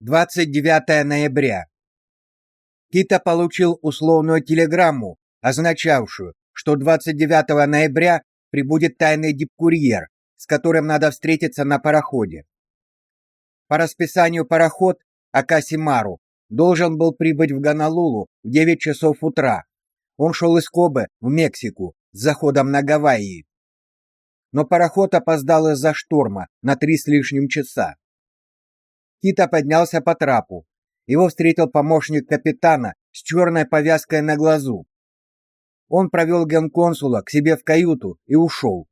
29 ноября. Кита получил условную телеграмму, означавшую, что 29 ноября прибудет тайный дипкурьер, с которым надо встретиться на пароходе. По расписанию пароход Акасимару должен был прибыть в Гонолулу в 9 часов утра. Он шел из Кобе в Мексику с заходом на Гавайи. Но пароход опоздал из-за шторма на три с лишним часа. Кита поднялся по трапу. Его встретил помощник капитана с черной повязкой на глазу. Он провел генконсула к себе в каюту и ушел.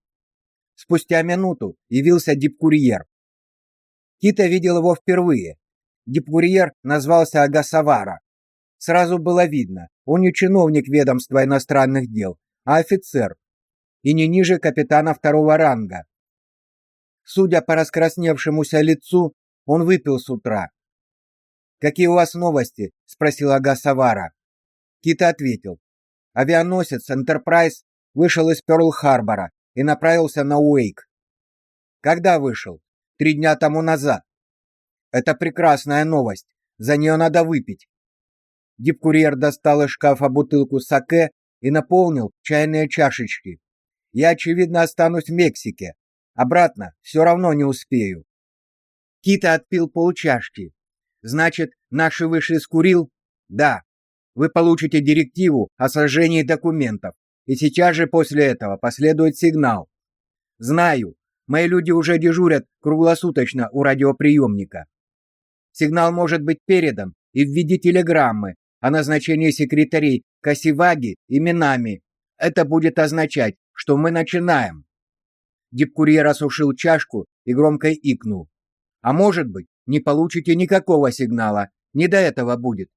Спустя минуту явился дипкурьер. Кита видел его впервые. Дипкурьер назвался Агасавара. Сразу было видно, он не чиновник ведомства иностранных дел, а офицер, и не ниже капитана второго ранга. Судя по раскрасневшемуся лицу, он выпил с утра. Какие у вас новости? спросил Ага Савара. Кита ответил: Авианосец Enterprise вышел из Пёрл-Харбора и направился на Уэйк. Когда вышел? Три дня тому назад. Это прекрасная новость. За нее надо выпить. Дипкурьер достал из шкафа бутылку саке и наполнил чайные чашечки. Я очевидно останусь в Мексике. Обратно все равно не успею. Кита отпил полчашки. Значит, наши выше скурил? Да. Вы получите директиву о сожжении документов, и сейчас же после этого последует сигнал. Знаю, мои люди уже дежурят круглосуточно у радиоприемника. Сигнал может быть передан и в виде телеграммы о назначении секретарей Касиваги именами. Это будет означать, что мы начинаем. Дипкурьер осушил чашку и громко икнул. А может быть, не получите никакого сигнала. Не до этого будет.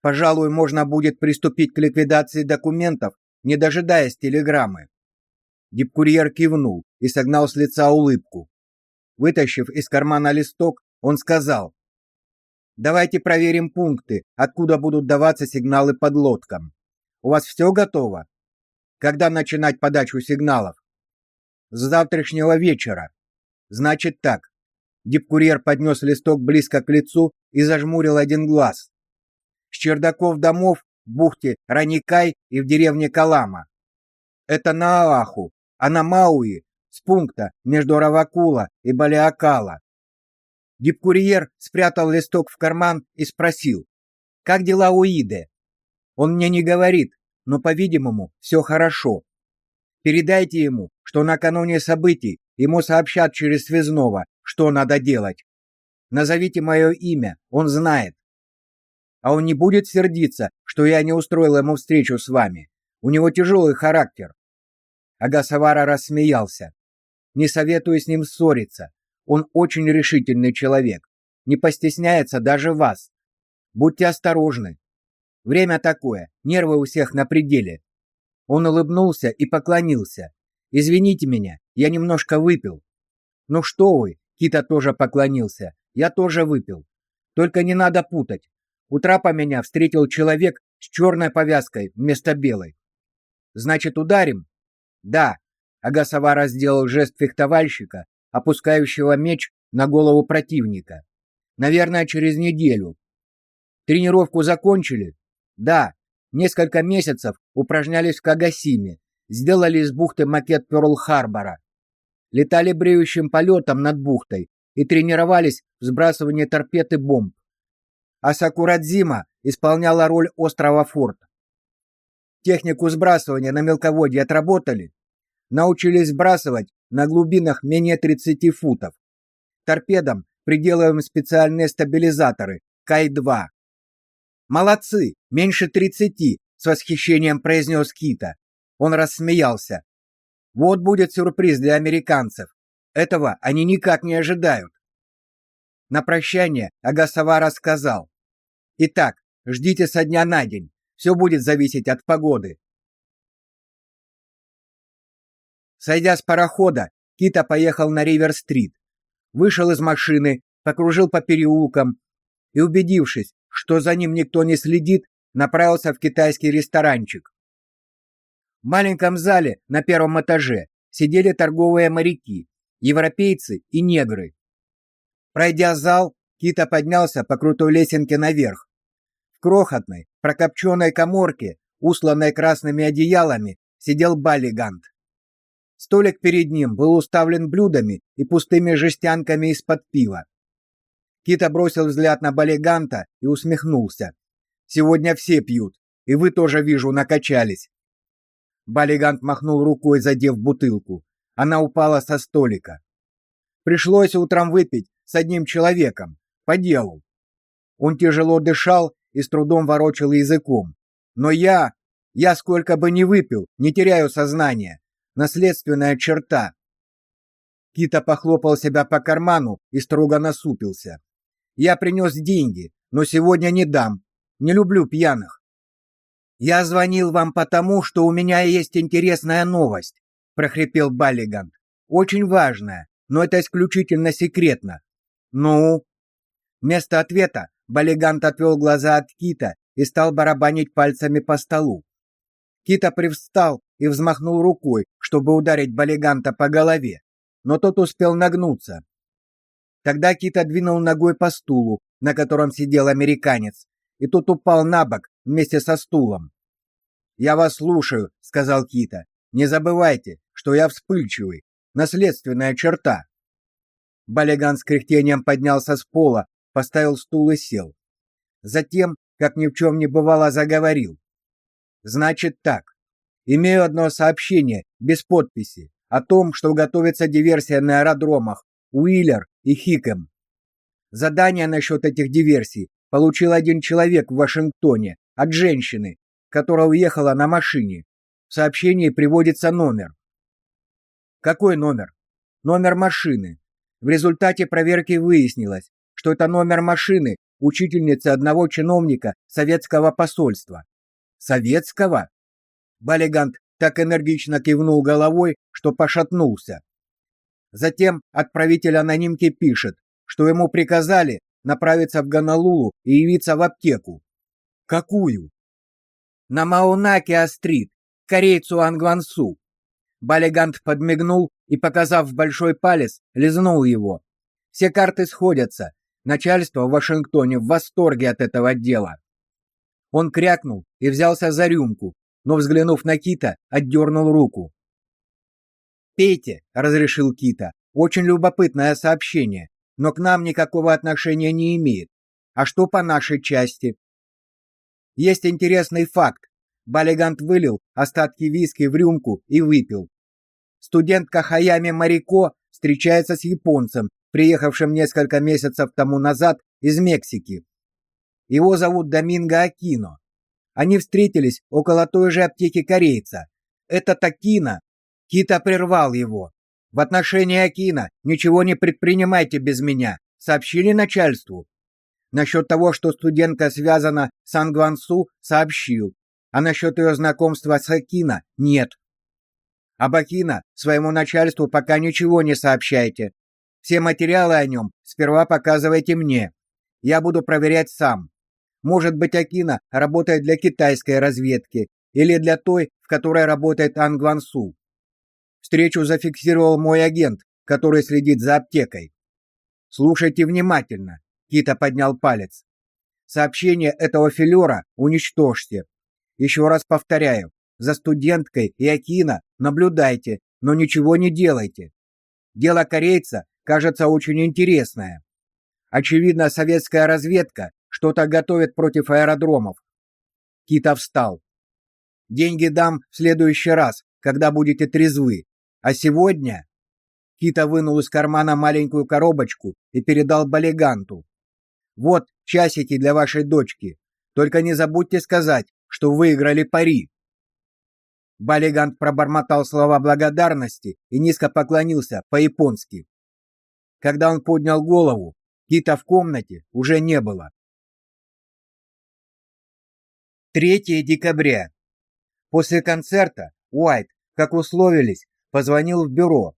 Пожалуй, можно будет приступить к ликвидации документов, не дожидаясь телеграммы. Дипкурьер кивнул и согнал с лица улыбку. Вытащив из кармана листок, он сказал: "Давайте проверим пункты, откуда будут даваться сигналы подлодкам. У вас все готово? Когда начинать подачу сигналов? С завтрашнего вечера. Значит так: Дипкурьер поднес листок близко к лицу и зажмурил один глаз. С чердаков домов в бухте Раникай и в деревне Калама. Это на Ааху, а на Мауи с пункта между Равакула и Балиакала. Дипкурьер спрятал листок в карман и спросил: "Как дела у Иды?" Он мне не говорит, но, по-видимому, все хорошо. Передайте ему, что накануне событий ему сообщат через связного, что надо делать. Назовите мое имя, он знает. А он не будет сердиться, что я не устроил ему встречу с вами. У него тяжелый характер. Агасавара рассмеялся. Не советую с ним ссориться. Он очень решительный человек. Не постесняется даже вас. Будьте осторожны. Время такое, нервы у всех на пределе. Он улыбнулся и поклонился. Извините меня, я немножко выпил. Ну что вы, Кита тоже поклонился. Я тоже выпил. Только не надо путать. У трапа меня встретил человек с черной повязкой вместо белой. Значит, ударим? Да. Агасавара сделал жест фехтовальщика, опускающего меч на голову противника. Наверное, через неделю. Тренировку закончили? Да. Несколько месяцев упражнялись в Кагасиме, сделали из бухты макет Пёрл-Харбора летали бреющим полетом над бухтой и тренировались в сбрасывании торпед и бомб. А Сакурадзима исполняла роль острова Форт. Технику сбрасывания на мелководье отработали, научились сбрасывать на глубинах менее 30 футов. Торпедам приделываем специальные стабилизаторы Кай-2. Молодцы, меньше 30, с восхищением произнес Кита. Он рассмеялся. Вот будет сюрприз для американцев. Этого они никак не ожидают. На прощание Агасавара сказал: "Итак, ждите со дня на день. Все будет зависеть от погоды". Сойдя с парохода, Кита поехал на Ривер-стрит. Вышел из машины, покружил по переулкам и, убедившись, что за ним никто не следит, направился в китайский ресторанчик. В маленьком зале на первом этаже сидели торговые моряки, европейцы и негры. Пройдя зал, Кита поднялся по крутой лесенке наверх. В крохотной, прокопченной каморке, усланной красными одеялами, сидел Балигант. Столик перед ним был уставлен блюдами и пустыми жестянками из-под пива. Кита бросил взгляд на Балиганта и усмехнулся. Сегодня все пьют, и вы тоже вижу накачались. Балигант махнул рукой, задев бутылку. Она упала со столика. Пришлось утром выпить с одним человеком по делу. Он тяжело дышал и с трудом ворочал языком. Но я, я сколько бы ни выпил, не теряю сознания. Наследственная черта. Кита похлопал себя по карману и строго насупился. Я принес деньги, но сегодня не дам. Не люблю пьяных. Я звонил вам потому, что у меня есть интересная новость, прохрипел Баллигант. Очень важная, но это исключительно секретно. Ну, вместо ответа Баллигант отвел глаза от Кита и стал барабанить пальцами по столу. Кита привстал и взмахнул рукой, чтобы ударить Баллиганта по голове, но тот успел нагнуться. Тогда Кита двинул ногой по стулу, на котором сидел американец, и тот упал на бок вместе со стулом. «Я вас слушаю», — сказал Кита. «Не забывайте, что я вспыльчивый. Наследственная черта». Балиган с кряхтением поднялся с пола, поставил стул и сел. Затем, как ни в чем не бывало, заговорил. «Значит так. Имею одно сообщение, без подписи, о том, что готовится диверсия на аэродромах Уиллер и Хикем. Задание насчет этих диверсий получил один человек в Вашингтоне от женщины, которая уехала на машине. В сообщении приводится номер. Какой номер? Номер машины. В результате проверки выяснилось, что это номер машины учительницы одного чиновника советского посольства. Советского? Балигант так энергично кивнул головой, что пошатнулся. Затем отправитель анонимки пишет, что ему приказали направиться в Гонолулу и явиться в аптеку. Какую? на Маунакиа-стрит, корейцу Ангвансу. Балигант подмигнул и, показав большой палец, лизнул его. Все карты сходятся. Начальство в Вашингтоне в восторге от этого дела. Он крякнул и взялся за рюмку, но, взглянув на Кита, отдернул руку. «Пейте», — разрешил Кита. «Очень любопытное сообщение, но к нам никакого отношения не имеет. А что по нашей части?» Есть интересный факт. Балигант вылил остатки виски в рюмку и выпил. Студентка Хаями Марико встречается с японцем, приехавшим несколько месяцев тому назад из Мексики. Его зовут Доминго Акино. Они встретились около той же аптеки корейца. Это Такина. Кита прервал его. В отношении Акина ничего не предпринимайте без меня. Сообщили начальству. Насчет того, что студентка связана с Ангвансу, сообщил, а насчет ее знакомства с Акина нет. Об Акина своему начальству пока ничего не сообщайте. Все материалы о нем сперва показывайте мне. Я буду проверять сам. Может быть, Акина работает для китайской разведки или для той, в которой работает Ангвансу. Встречу зафиксировал мой агент, который следит за аптекой. Слушайте внимательно. Кита поднял палец. Сообщение этого филера уничтожьте. Еще раз повторяю, за студенткой и Акина наблюдайте, но ничего не делайте. Дело корейца кажется очень интересное. Очевидно, советская разведка что-то готовит против аэродромов. Кита встал. Деньги дам в следующий раз, когда будете трезвы. А сегодня Кита вынул из кармана маленькую коробочку и передал Балиганту. Вот часики для вашей дочки. Только не забудьте сказать, что выиграли пари. Балигант пробормотал слова благодарности и низко поклонился по-японски. Когда он поднял голову, Кита в комнате уже не было. 3 декабря. После концерта Уайт, как условились, позвонил в бюро.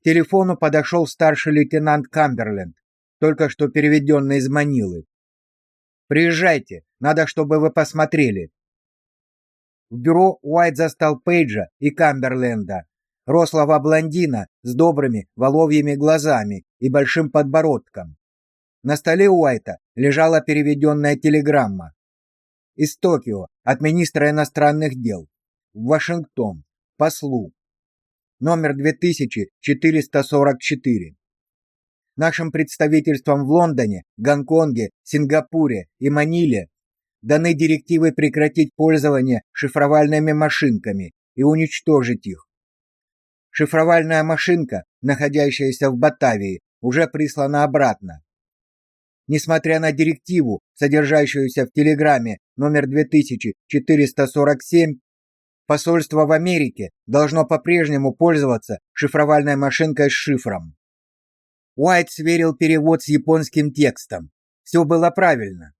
К телефону подошел старший лейтенант Камберленд только что переведенный из Манилы. Приезжайте, надо, чтобы вы посмотрели. В бюро Уайт застал Пейджа и Камберленда, рослого блондина с добрыми воловьими глазами и большим подбородком. На столе Уайта лежала переведенная телеграмма. Из Токио от министра иностранных дел в Вашингтон послу номер 2444. Нашим представительствам в Лондоне, Гонконге, Сингапуре и Маниле даны директивы прекратить пользование шифровальными машинками и уничтожить их. Шифровальная машинка, находящаяся в Батавии, уже прислана обратно. Несмотря на директиву, содержащуюся в телеграмме номер 2447, посольство в Америке должно по-прежнему пользоваться шифровальной машинкой с шифром. Уайт сверил перевод с японским текстом. Все было правильно.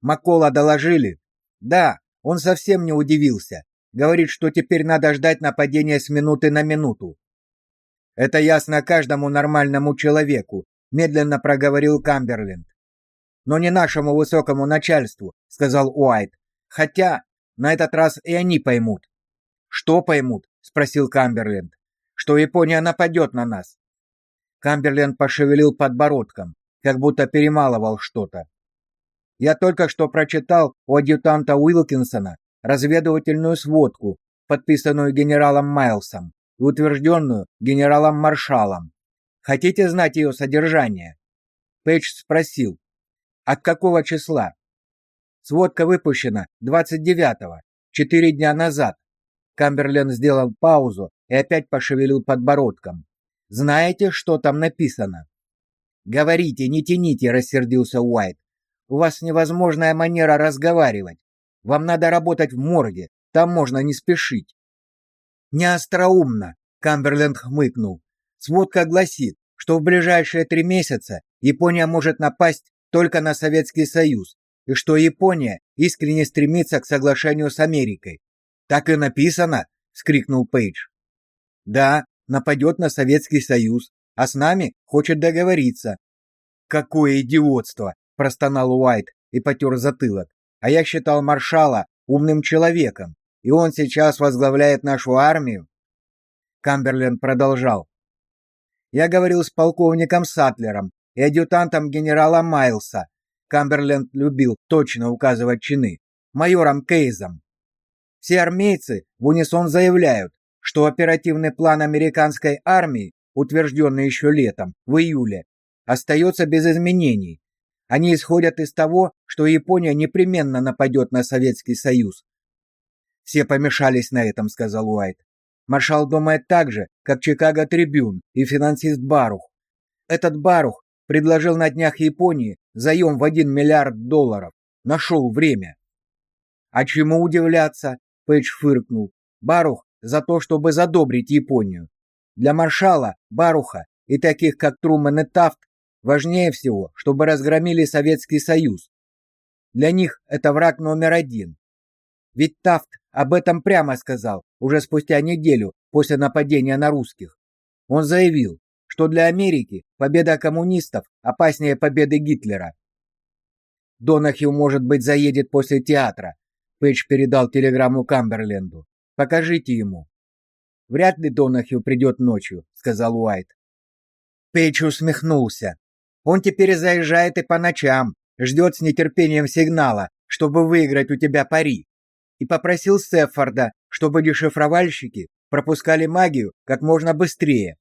Макола доложили? Да, он совсем не удивился. Говорит, что теперь надо ждать нападения с минуты на минуту. Это ясно каждому нормальному человеку, медленно проговорил Камберленд. Но не нашему высокому начальству, сказал Уайт. Хотя на этот раз и они поймут. Что поймут? спросил Камберленд. Что Япония нападет на нас. Камберленд пошевелил подбородком, как будто перемалывал что-то. Я только что прочитал у адъютанта Уилкинсона разведывательную сводку, подписанную генералом Майлсом и утвержденную генералом Маршалом. Хотите знать ее содержание? Пейдж спросил. От какого числа? Сводка выпущена 29-го, четыре дня назад. Камберленд сделал паузу и опять пошевелил подбородком. Знаете, что там написано? Говорите, не тяните, рассердился Уайт. У вас невозможная манера разговаривать. Вам надо работать в морге, там можно не спешить. Не остроумно, Камберленд хмыкнул. Сводка гласит, что в ближайшие три месяца Япония может напасть только на Советский Союз, и что Япония искренне стремится к соглашению с Америкой. Так и написано, вскрикнул Пейдж. Да, нападет на Советский Союз, а с нами хочет договориться. Какое идиотство, простонал Уайт и потер затылок. А я считал маршала умным человеком, и он сейчас возглавляет нашу армию. Камберленд продолжал. Я говорил с полковником Сатлером и адъютантом генерала Майлса. Камберленд любил точно указывать чины. Майором Кейзом. Все армейцы в унисон заявляют, что оперативный план американской армии, утвержденный еще летом, в июле, остается без изменений, они исходят из того, что Япония непременно нападет на Советский Союз. Все помешались на этом, сказал Уайт. Маршал думает так же, как Чикаго Трибюн и финансист Барух. Этот Барух предложил на днях Японии заем в 1 миллиард долларов. Нашел время. А чему удивляться? Пейдж фыркнул. Барух за то, чтобы задобрить Японию. Для маршала, Баруха и таких, как Трумэн и Тафт, Важнее всего, чтобы разгромили Советский Союз. Для них это враг номер один. Ведь Тафт об этом прямо сказал уже спустя неделю после нападения на русских. Он заявил, что для Америки победа коммунистов опаснее победы Гитлера. Донахью, может быть, заедет после театра. Пейдж передал телеграмму Камберленду. Покажите ему. Вряд ли Донахью придет ночью, сказал Уайт. Пейдж усмехнулся. Он теперь заезжает и по ночам, ждет с нетерпением сигнала, чтобы выиграть у тебя пари. И попросил Сеффорда, чтобы дешифровальщики пропускали магию как можно быстрее.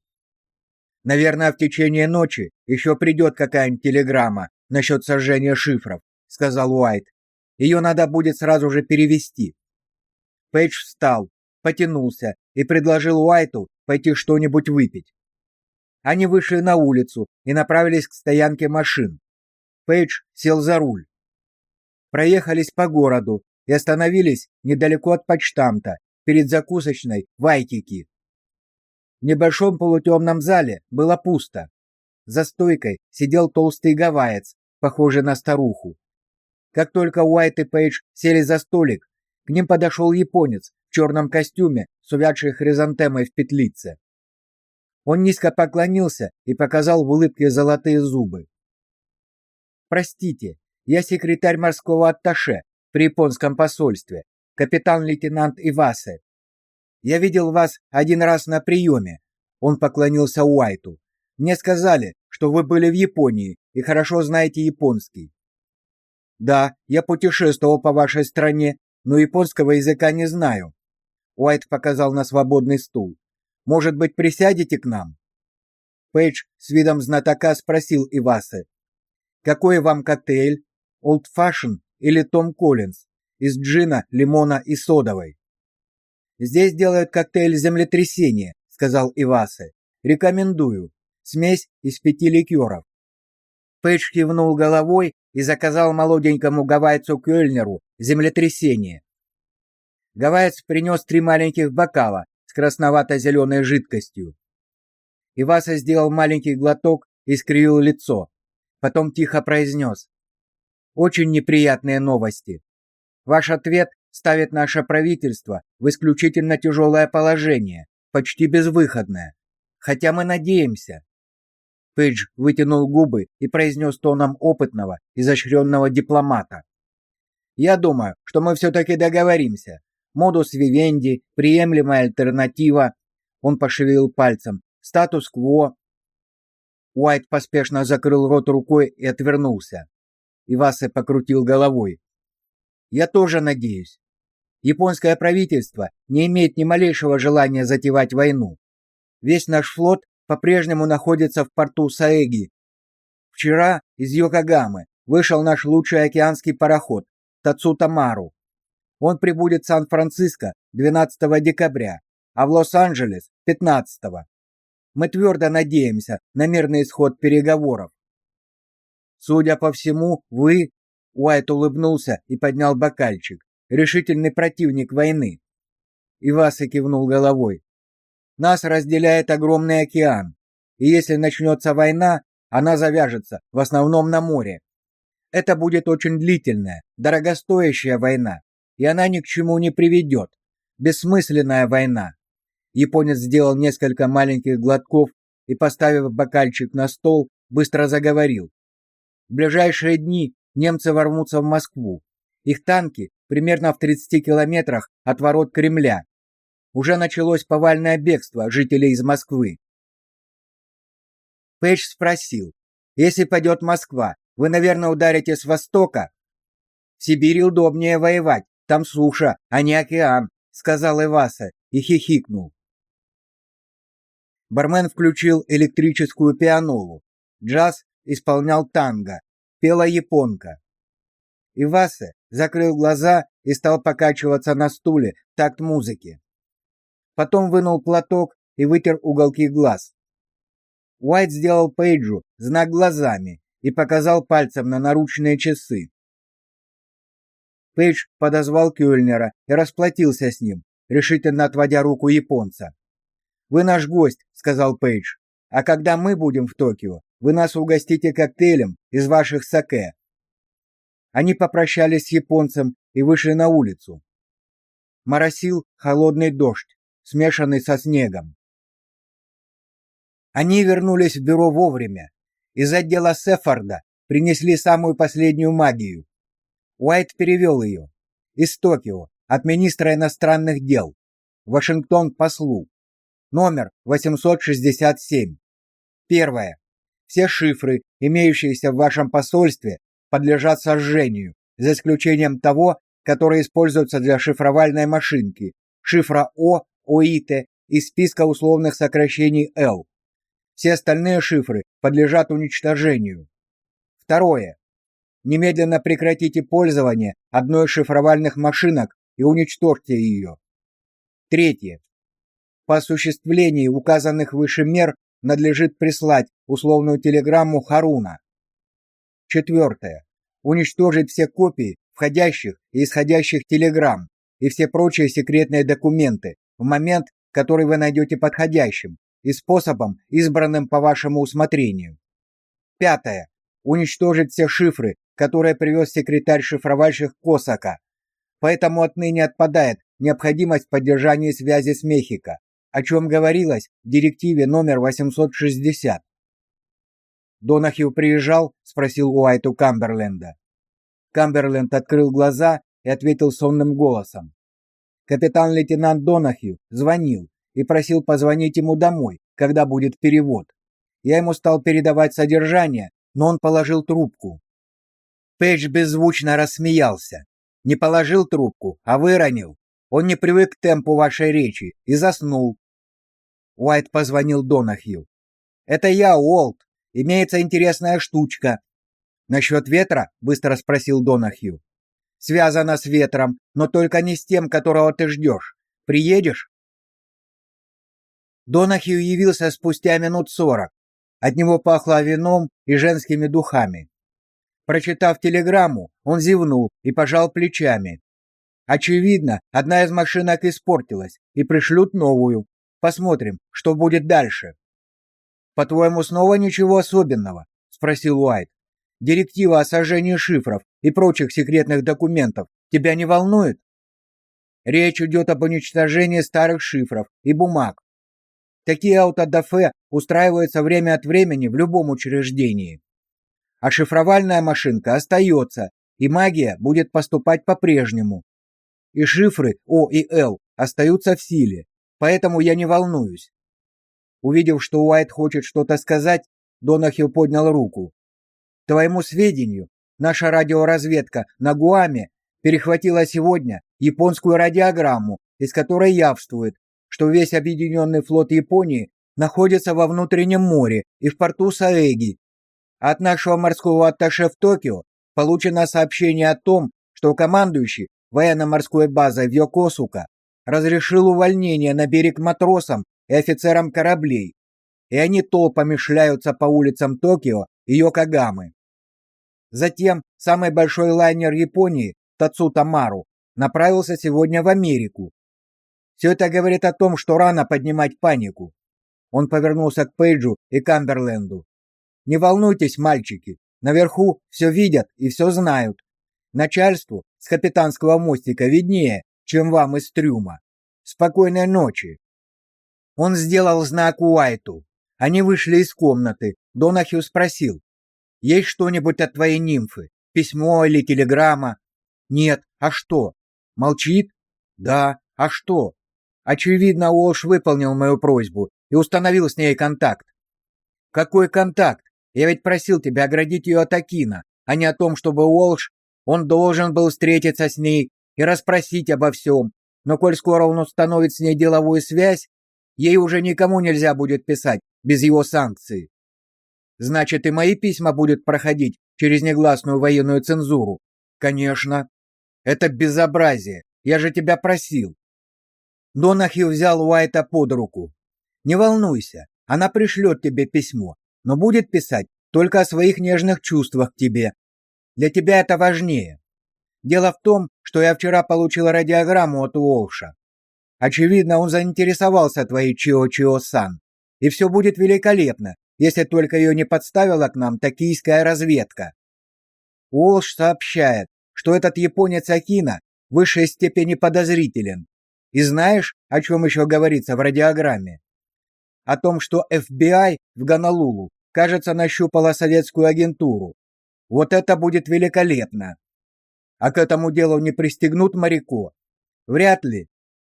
Наверное, в течение ночи еще придет какая-нибудь телеграмма насчет сожжения шифров, сказал Уайт. Ее надо будет сразу же перевести. Пейдж встал, потянулся и предложил Уайту пойти что-нибудь выпить. Они вышли на улицу и направились к стоянке машин. Пейдж сел за руль. Проехались по городу и остановились недалеко от почтамта, перед закусочной Вайтики. В небольшом полутемном зале было пусто. За стойкой сидел толстый гавайец, похожий на старуху. Как только Уайт и Пейдж сели за столик, к ним подошел японец в черном костюме с увядшей хризантемой в петлице. Он низко поклонился и показал в улыбке золотые зубы. Простите, я секретарь морского атташе при японском посольстве, капитан-лейтенант Ивасе. Я видел вас один раз на приеме. Он поклонился Уайту. Мне сказали, что вы были в Японии и хорошо знаете японский. Да, я путешествовал по вашей стране, но японского языка не знаю. Уайт показал на свободный стул. Может быть, присядете к нам? Пейдж с видом знатока спросил Ивасы: "Какой вам коктейль? Old Fashion или Том Коллинз из джина, лимона и содовой?" "Здесь делают коктейль землетрясения", сказал Ивасы. "Рекомендую. Смесь из пяти ликеров. Пейдж кивнул головой и заказал молоденькому гавайцу Кёльнеру землетрясение. Гавайец принес три маленьких бокала с красновато-зеленой жидкостью. Иваса сделал маленький глоток и скривил лицо. Потом тихо произнес. «Очень неприятные новости. Ваш ответ ставит наше правительство в исключительно тяжелое положение, почти безвыходное. Хотя мы надеемся, Пейдж вытянул губы и произнес тоном опытного, изощренного дипломата. «Я думаю, что мы все-таки договоримся. Модус вивенди, приемлемая альтернатива». Он пошевелил пальцем. «Статус-кво». Уайт поспешно закрыл рот рукой и отвернулся. Ивасе покрутил головой. «Я тоже надеюсь. Японское правительство не имеет ни малейшего желания затевать войну. Весь наш флот по-прежнему находится в порту Саэги. Вчера из Йокогамы вышел наш лучший океанский пароход Тацутамару. Он прибудет в Сан-Франциско 12 декабря, а в Лос-Анджелес 15. Мы твердо надеемся на мирный исход переговоров. Судя по всему, вы Уайт улыбнулся и поднял бокальчик. Решительный противник войны. Иваса кивнул головой. Нас разделяет огромный океан, и если начнется война, она завяжется в основном на море. Это будет очень длительная, дорогостоящая война, и она ни к чему не приведет. Бессмысленная война. Японец сделал несколько маленьких глотков и, поставив бокальчик на стол, быстро заговорил. В ближайшие дни немцы ворвутся в Москву. Их танки примерно в 30 километрах от ворот Кремля уже началось повальное бегство жителей из Москвы. Пейдж спросил: "Если пойдет Москва, вы, наверное, ударите с востока? В Сибири удобнее воевать, там суша, а не океан", сказал Иваса и хихикнул. Бармен включил электрическую пианолу. Джаз исполнял танго, пела японка. Иваса закрыл глаза и стал покачиваться на стуле в такт музыки. Потом вынул платок и вытер уголки глаз. Уайт сделал Пейджу знак глазами и показал пальцем на наручные часы. Пейдж подозвал Кёльнера и расплатился с ним, решительно отводя руку японца. «Вы наш гость», — сказал Пейдж. «А когда мы будем в Токио, вы нас угостите коктейлем из ваших саке». Они попрощались с японцем и вышли на улицу. Моросил холодный дождь смешанный со снегом. Они вернулись в бюро вовремя. Из отдела Сефарда принесли самую последнюю магию. Уайт перевел ее. Из Токио, от министра иностранных дел. Вашингтон послу. Номер 867. Первое. Все шифры, имеющиеся в вашем посольстве, подлежат сожжению, за исключением того, который используется для шифровальной машинки, шифра О ОИТ из списка условных сокращений L. Все остальные шифры подлежат уничтожению. Второе. Немедленно прекратите пользование одной из шифровальных машинок и уничтожьте ее. Третье. По осуществлении указанных выше мер надлежит прислать условную телеграмму Харуна. Четвертое. Уничтожить все копии входящих и исходящих телеграмм и все прочие секретные документы, в момент, который вы найдете подходящим и способом, избранным по вашему усмотрению. Пятое. Уничтожить все шифры, которые привез секретарь шифровальщик Косака. Поэтому отныне отпадает необходимость поддержания связи с Мехико, о чем говорилось в директиве номер 860. Донахью приезжал, спросил Уайт у Камберленда. Камберленд открыл глаза и ответил сонным голосом. Капитан-лейтенант Донахью звонил и просил позвонить ему домой, когда будет перевод. Я ему стал передавать содержание, но он положил трубку. Пейдж беззвучно рассмеялся. Не положил трубку, а выронил. Он не привык к темпу вашей речи и заснул. Уайт позвонил Донахью. «Это я, Уолт. Имеется интересная штучка». «Насчет ветра?» — быстро спросил Донахью. «Связано с ветром, но только не с тем, которого ты ждешь. Приедешь?» Донахью явился спустя минут сорок. От него пахло вином и женскими духами. Прочитав телеграмму, он зевнул и пожал плечами. Очевидно, одна из машинок испортилась и пришлют новую. Посмотрим, что будет дальше. По-твоему, снова ничего особенного? спросил Уайт. Директива о сожжении шифров и прочих секретных документов тебя не волнует? Речь идет об уничтожении старых шифров и бумаг. Такие аутодафе устраиваются время от времени в любом учреждении. А шифровальная машинка остается, и магия будет поступать по-прежнему. И шифры О и Л остаются в силе, поэтому я не волнуюсь. Увидев, что Уайт хочет что-то сказать, Донахью поднял руку. Твоему сведению, наша радиоразведка на Гуаме перехватила сегодня японскую радиограмму, из которой явствует, что весь объединенный флот Японии находится во внутреннем море и в порту Саэги. От нашего морского атташе в Токио получено сообщение о том, что командующий военно-морской базой в Йокосука разрешил увольнение на берег матросам и офицерам кораблей, и они толпами шляются по улицам Токио и Йокогамы. Затем самый большой лайнер Японии, Тацута Мару, направился сегодня в Америку. Все это говорит о том, что рано поднимать панику. Он повернулся к Пейджу и Камберленду. Не волнуйтесь, мальчики, наверху все видят и все знают. Начальству с капитанского мостика виднее, чем вам из трюма. Спокойной ночи. Он сделал знак Уайту. Они вышли из комнаты. Донахью спросил: "Есть что-нибудь от твоей нимфы? Письмо или телеграмма?" "Нет. А что?" "Молчит?" "Да. А что?" Очевидно, Уолш выполнил мою просьбу и установил с ней контакт. Какой контакт? Я ведь просил тебя оградить ее от Акина, а не о том, чтобы Уолш он должен был встретиться с ней и расспросить обо всем, но коль скоро он установит с ней деловую связь, ей уже никому нельзя будет писать без его санкции. Значит, и мои письма будут проходить через негласную военную цензуру. Конечно. Это безобразие. Я же тебя просил. Донахью взял Уайта под руку. Не волнуйся, она пришлет тебе письмо, но будет писать только о своих нежных чувствах к тебе, для тебя это важнее. Дело в том, что я вчера получил радиограмму от Уолша. Очевидно, он заинтересовался твоей Чио-Чио-сан. И все будет великолепно, если только ее не подставила к нам токийская разведка. Уолш сообщает, что этот японец Акина в высшей степени подозрителен. И знаешь, о чем еще говорится в радиограмме? О том, что FBI в Гонолулу, кажется, нащупала советскую агентуру, вот это будет великолепно. А к этому делу не пристегнут моряку? Вряд ли.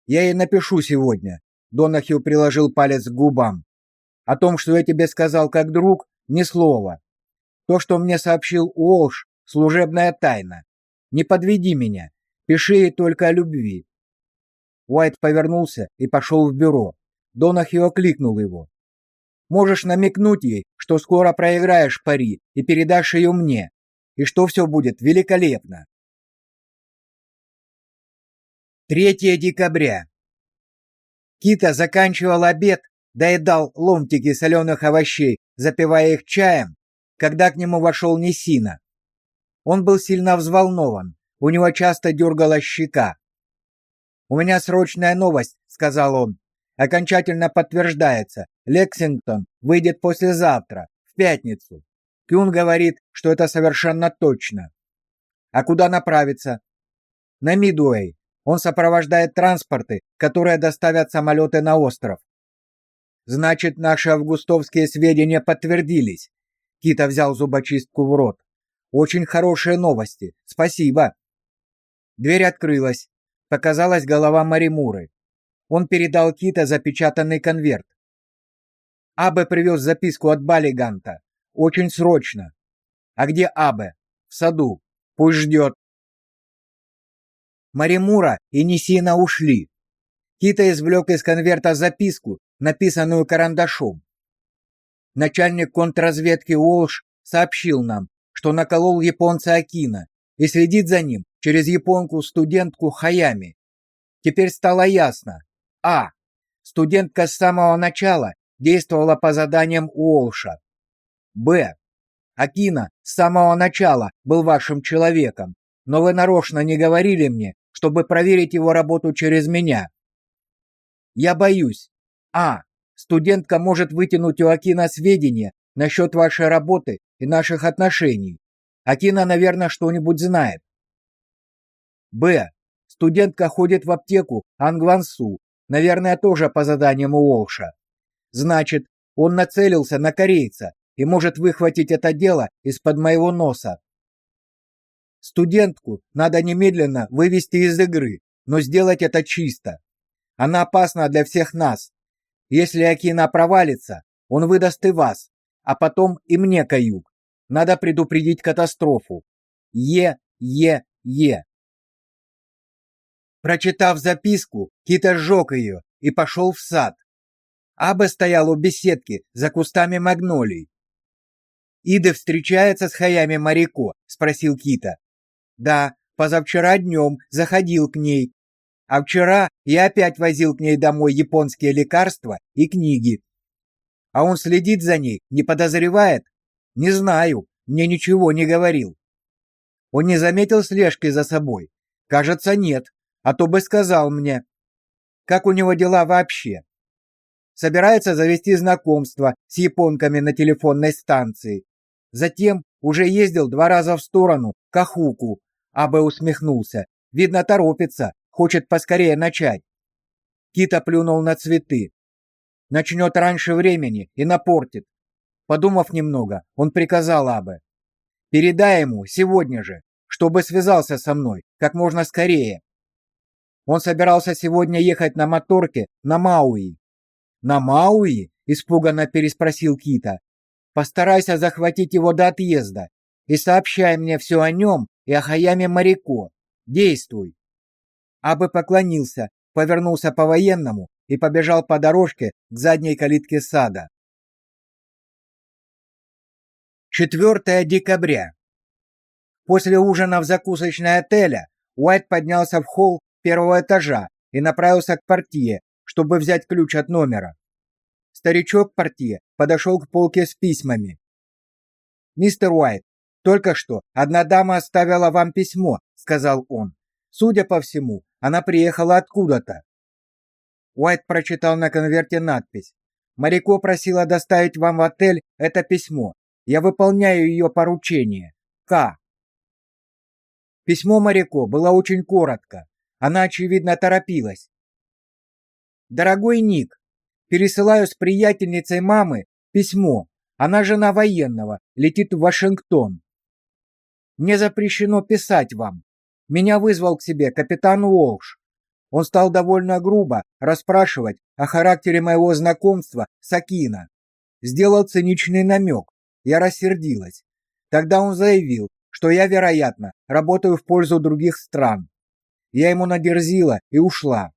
Я ей напишу сегодня. Донахью приложил палец к губам. О том, что я тебе сказал как друг, ни слова. То, что мне сообщил Уолш, служебная тайна. Не подведи меня. Пиши ей только о любви. Уайт повернулся и пошел в бюро. Донахью окликнул его. Можешь намекнуть ей, что скоро проиграешь пари и передашь ее мне, и что все будет великолепно. 3 декабря. Кита заканчивал обед, доедал ломтики соленых овощей, запивая их чаем, когда к нему вошел Несина. Он был сильно взволнован, у него часто дергалась щека. «У меня срочная новость», — сказал он окончательно подтверждается. Лексингтон выйдет послезавтра, в пятницу. Кюн говорит, что это совершенно точно. А куда направиться? На Мидуэй. Он сопровождает транспорты, которые доставят самолеты на остров. Значит, наши августовские сведения подтвердились. Кита взял зубочистку в рот. Очень хорошие новости. Спасибо. Дверь открылась. Показалась голова Маримуры. Он передал Кита запечатанный конверт. Абе привез записку от Балиганта. Очень срочно. А где Абе? В саду. Пусть ждет. Маримура и Нисина ушли. Кита извлек из конверта записку, написанную карандашом. Начальник контрразведки Уолш сообщил нам, что наколол японца Акина и следит за ним через японку-студентку Хаями. Теперь стало ясно. А. Студентка с самого начала действовала по заданиям Уолша. Б. Акина с самого начала был вашим человеком, но вы нарочно не говорили мне, чтобы проверить его работу через меня. Я боюсь. А. Студентка может вытянуть у Акина сведения насчет вашей работы и наших отношений. Акина, наверное, что-нибудь знает. Б. Студентка ходит в аптеку Ангвансу, наверное, тоже по заданиям Уолша. Значит, он нацелился на корейца и может выхватить это дело из-под моего носа. Студентку надо немедленно вывести из игры, но сделать это чисто. Она опасна для всех нас. Если Акина провалится, он выдаст и вас, а потом и мне каюк. Надо предупредить катастрофу. Е, Е, Е. Прочитав записку, Кита сжег ее и пошел в сад. Аба стоял у беседки за кустами магнолий. Ида встречается с Хаями Марико?» — спросил Кита. «Да, позавчера днем заходил к ней. А вчера я опять возил к ней домой японские лекарства и книги. А он следит за ней, не подозревает? Не знаю, мне ничего не говорил. Он не заметил слежки за собой? Кажется, нет, а то бы сказал мне. Как у него дела вообще? Собирается завести знакомство с японками на телефонной станции. Затем уже ездил два раза в сторону, к Ахуку. Абе усмехнулся. Видно, торопится, хочет поскорее начать. Кита плюнул на цветы. Начнет раньше времени и напортит. Подумав немного, он приказал Абе. «Передай ему сегодня же, чтобы связался со мной как можно скорее». Он собирался сегодня ехать на моторке на Мауи. «На Мауи?» – испуганно переспросил Кита. Постарайся захватить его до отъезда и сообщай мне все о нем и о Хаяме Марико. Действуй. Абы поклонился, повернулся по-военному и побежал по дорожке к задней калитке сада. 4 декабря. После ужина в закусочной отеля Уайт поднялся в холл первого этажа и направился к портье, чтобы взять ключ от номера. Старичок портье подошел к полке с письмами. «Мистер Уайт, только что одна дама оставила вам письмо», — сказал он. «Судя по всему, она приехала откуда-то». Уайт прочитал на конверте надпись. «Марико просила доставить вам в отель это письмо. Я выполняю ее поручение. К». Письмо Марико было очень коротко. Она, очевидно, торопилась. «Дорогой Ник, Пересылаю с приятельницей мамы письмо. Она жена военного, летит в Вашингтон. Мне запрещено писать вам. Меня вызвал к себе капитан Уолш. Он стал довольно грубо расспрашивать о характере моего знакомства с Акино. Сделал циничный намек. Я рассердилась. Тогда он заявил, что я, вероятно, работаю в пользу других стран. Я ему надерзила и ушла.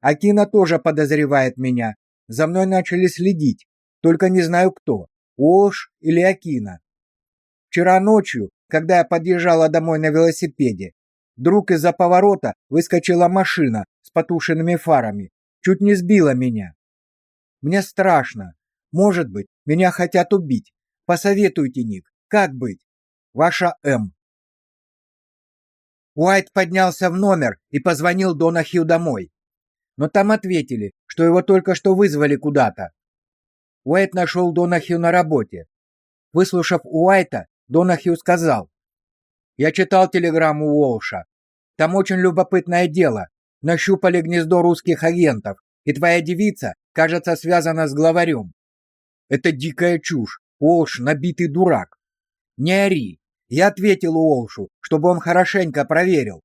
Акина тоже подозревает меня, за мной начали следить, только не знаю кто, Ош или Акина. Вчера ночью, когда я подъезжала домой на велосипеде, вдруг из-за поворота выскочила машина с потушенными фарами, чуть не сбила меня. Мне страшно. Может быть, меня хотят убить. Посоветуйте, Ник, как быть? Ваша М. Уайт поднялся в номер и позвонил Донахью домой но там ответили, что его только что вызвали куда-то. Уайт нашел Донахью на работе. Выслушав Уайта, Донахью сказал: "Я читал телеграмму Уолша. Там очень любопытное дело. Нащупали гнездо русских агентов, и твоя девица, кажется, связана с главарем. Это дикая чушь. Уолш набитый дурак. Не ори. Я ответил Уолшу, чтобы он хорошенько проверил.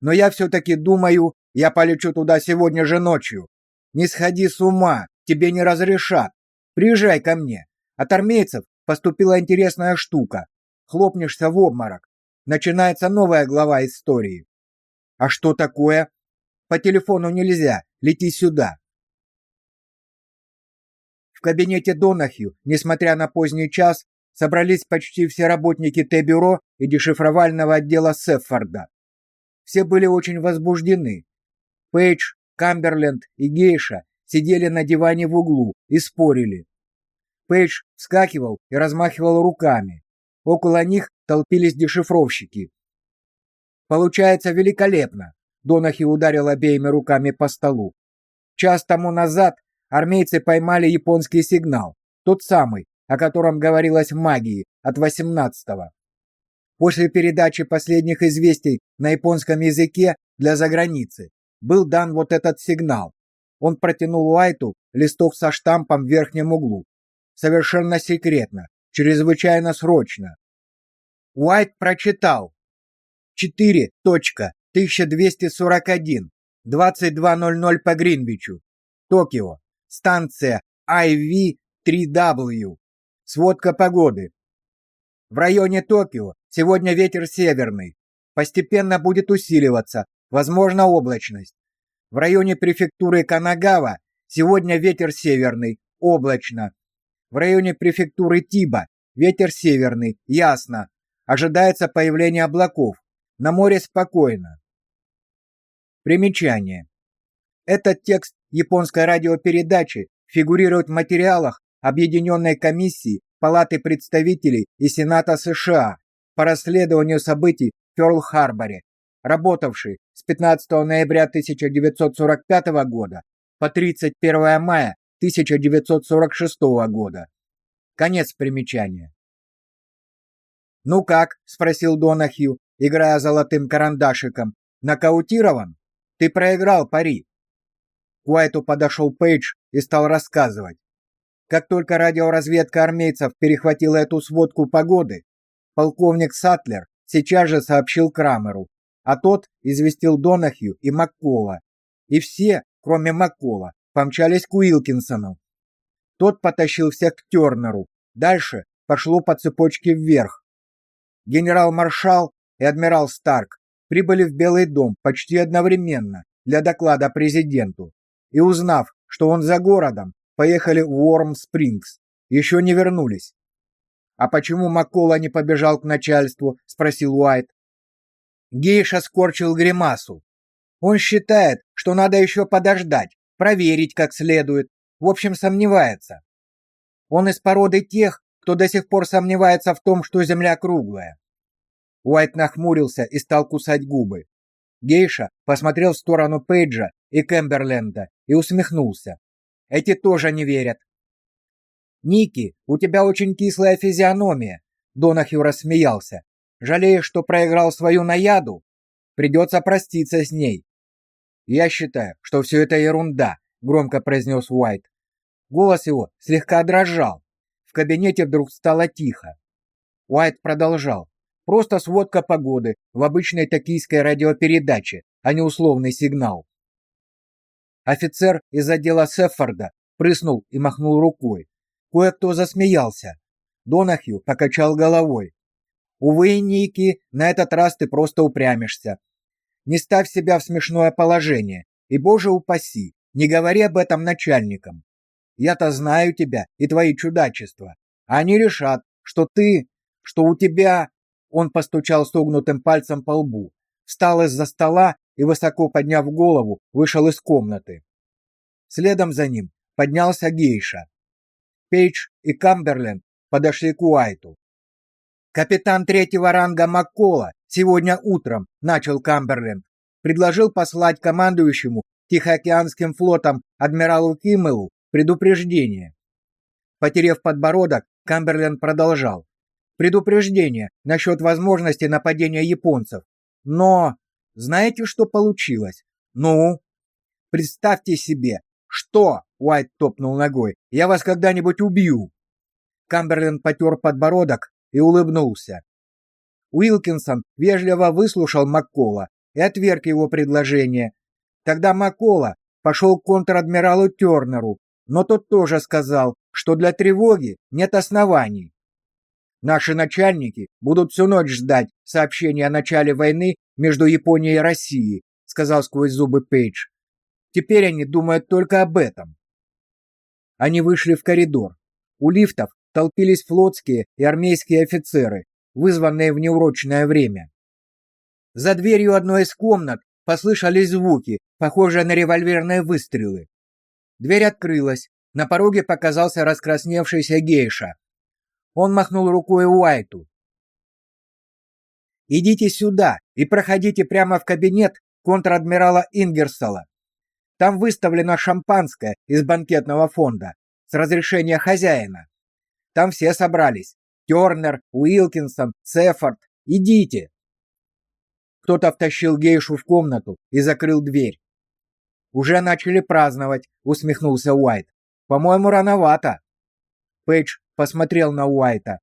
Но я все таки думаю, я полечу туда сегодня же ночью. Не сходи с ума, тебе не разрешат. Приезжай ко мне. От армейцев поступила интересная штука. Хлопнешься в обморок. Начинается новая глава истории. А что такое? По телефону нельзя. Лети сюда. В кабинете Донахью, несмотря на поздний час, собрались почти все работники Т-бюро и дешифровального отдела Сеффорда. Все были очень возбуждены. Пейдж, Камберленд и Гейша сидели на диване в углу и спорили. Пейдж вскакивал и размахивал руками. Около них толпились дешифровщики. Получается великолепно. Донахи ударил обеими руками по столу. Час тому назад армейцы поймали японский сигнал, тот самый, о котором говорилось в магии от 18-го. После передачи последних известий на японском языке для заграницы был дан вот этот сигнал. Он протянул Уайту листок со штампом в верхнем углу. Совершенно секретно, чрезвычайно срочно. Уайт прочитал. 4.1241. 22.00 по Гринвичу. Токио. Станция IV-3W. Сводка погоды. В районе Токио сегодня ветер северный. Постепенно будет усиливаться, возможно облачность. В районе префектуры Канагава сегодня ветер северный, облачно. В районе префектуры Тиба ветер северный, ясно. Ожидается появление облаков. На море спокойно. Примечание. Этот текст японской радиопередачи фигурирует в материалах Объединенной комиссии Палаты представителей и Сената США по расследованию событий в Пёрл-Харборе, работавший с 15 ноября 1945 года по 31 мая 1946 года. Конец примечания. «Ну как?» – спросил Донахью, играя золотым карандашиком. «Нокаутирован? Ты проиграл пари». К Уайту подошел Пейдж и стал рассказывать. Как только радиоразведка армейцев перехватила эту сводку погоды, полковник Сатлер сейчас же сообщил Крамеру, а тот известил Донахью и Маккола. И все, кроме Маккола, помчались к Уилкинсону. Тот потащил всех к Тернеру. Дальше пошло по цепочке вверх. Генерал-маршал и адмирал Старк прибыли в Белый дом почти одновременно для доклада президенту. И узнав, что он за городом, поехали в Уорм-Спрингс. Еще не вернулись. А почему Маккола не побежал к начальству, спросил Уайт. Гейша скорчил гримасу. Он считает, что надо еще подождать, проверить как следует. В общем, сомневается. Он из породы тех, кто до сих пор сомневается в том, что Земля круглая. Уайт нахмурился и стал кусать губы. Гейша посмотрел в сторону Пейджа и Кэмберленда и усмехнулся. Эти тоже не верят. Ники, у тебя очень кислая физиономия, Донахью рассмеялся. Жалеешь, что проиграл свою наяду? Придется проститься с ней. Я считаю, что все это ерунда, громко произнес Уайт. Голос его слегка дрожал. В кабинете вдруг стало тихо. Уайт продолжал. Просто сводка погоды в обычной токийской радиопередаче, а не условный сигнал. Офицер из отдела Сеффорда прыснул и махнул рукой. Кое-кто засмеялся. Донахью покачал головой. Увы, Ники, на этот раз ты просто упрямишься. Не ставь себя в смешное положение, и боже упаси, не говори об этом начальникам. Я-то знаю тебя и твои чудачества. Они решат, что ты, что у тебя Он постучал согнутым пальцем по лбу, встал из-за стола и, высоко подняв голову, вышел из комнаты. Следом за ним поднялся Гейша. Пейдж и Камберленд подошли к Уайту. Капитан третьего ранга Маккола сегодня утром, начал Камберленд, предложил послать командующему Тихоокеанским флотом адмиралу Киммелу предупреждение. Потерев подбородок, Камберленд продолжал. Предупреждение насчет возможности нападения японцев. Но знаете, что получилось? Ну, представьте себе, что, Уайт топнул ногой. Я вас когда-нибудь убью. Камберленд потер подбородок и улыбнулся. Уилкинсон вежливо выслушал Маккола и отверг его предложение. Тогда Маккола пошел к контр-адмиралу Тернеру, но тот тоже сказал, что для тревоги нет оснований. Наши начальники будут всю ночь ждать сообщения о начале войны между Японией и Россией, сказал сквозь зубы Пейдж. Теперь они думают только об этом. Они вышли в коридор. У лифтов толпились флотские и армейские офицеры, вызванные в неурочное время. За дверью одной из комнат послышались звуки, похожие на револьверные выстрелы. Дверь открылась. На пороге показался раскрасневшийся гейша. Он махнул рукой Уайту. «Идите сюда и проходите прямо в кабинет контр-адмирала Ингерсола. Там выставлено шампанское из банкетного фонда с разрешения хозяина. Там все собрались. Тернер, Уилкинсон, Сефорд. Идите. Кто-то втащил гейшу в комнату и закрыл дверь. Уже начали праздновать, усмехнулся Уайт. По-моему, рановато. Пейдж посмотрел на Уайта.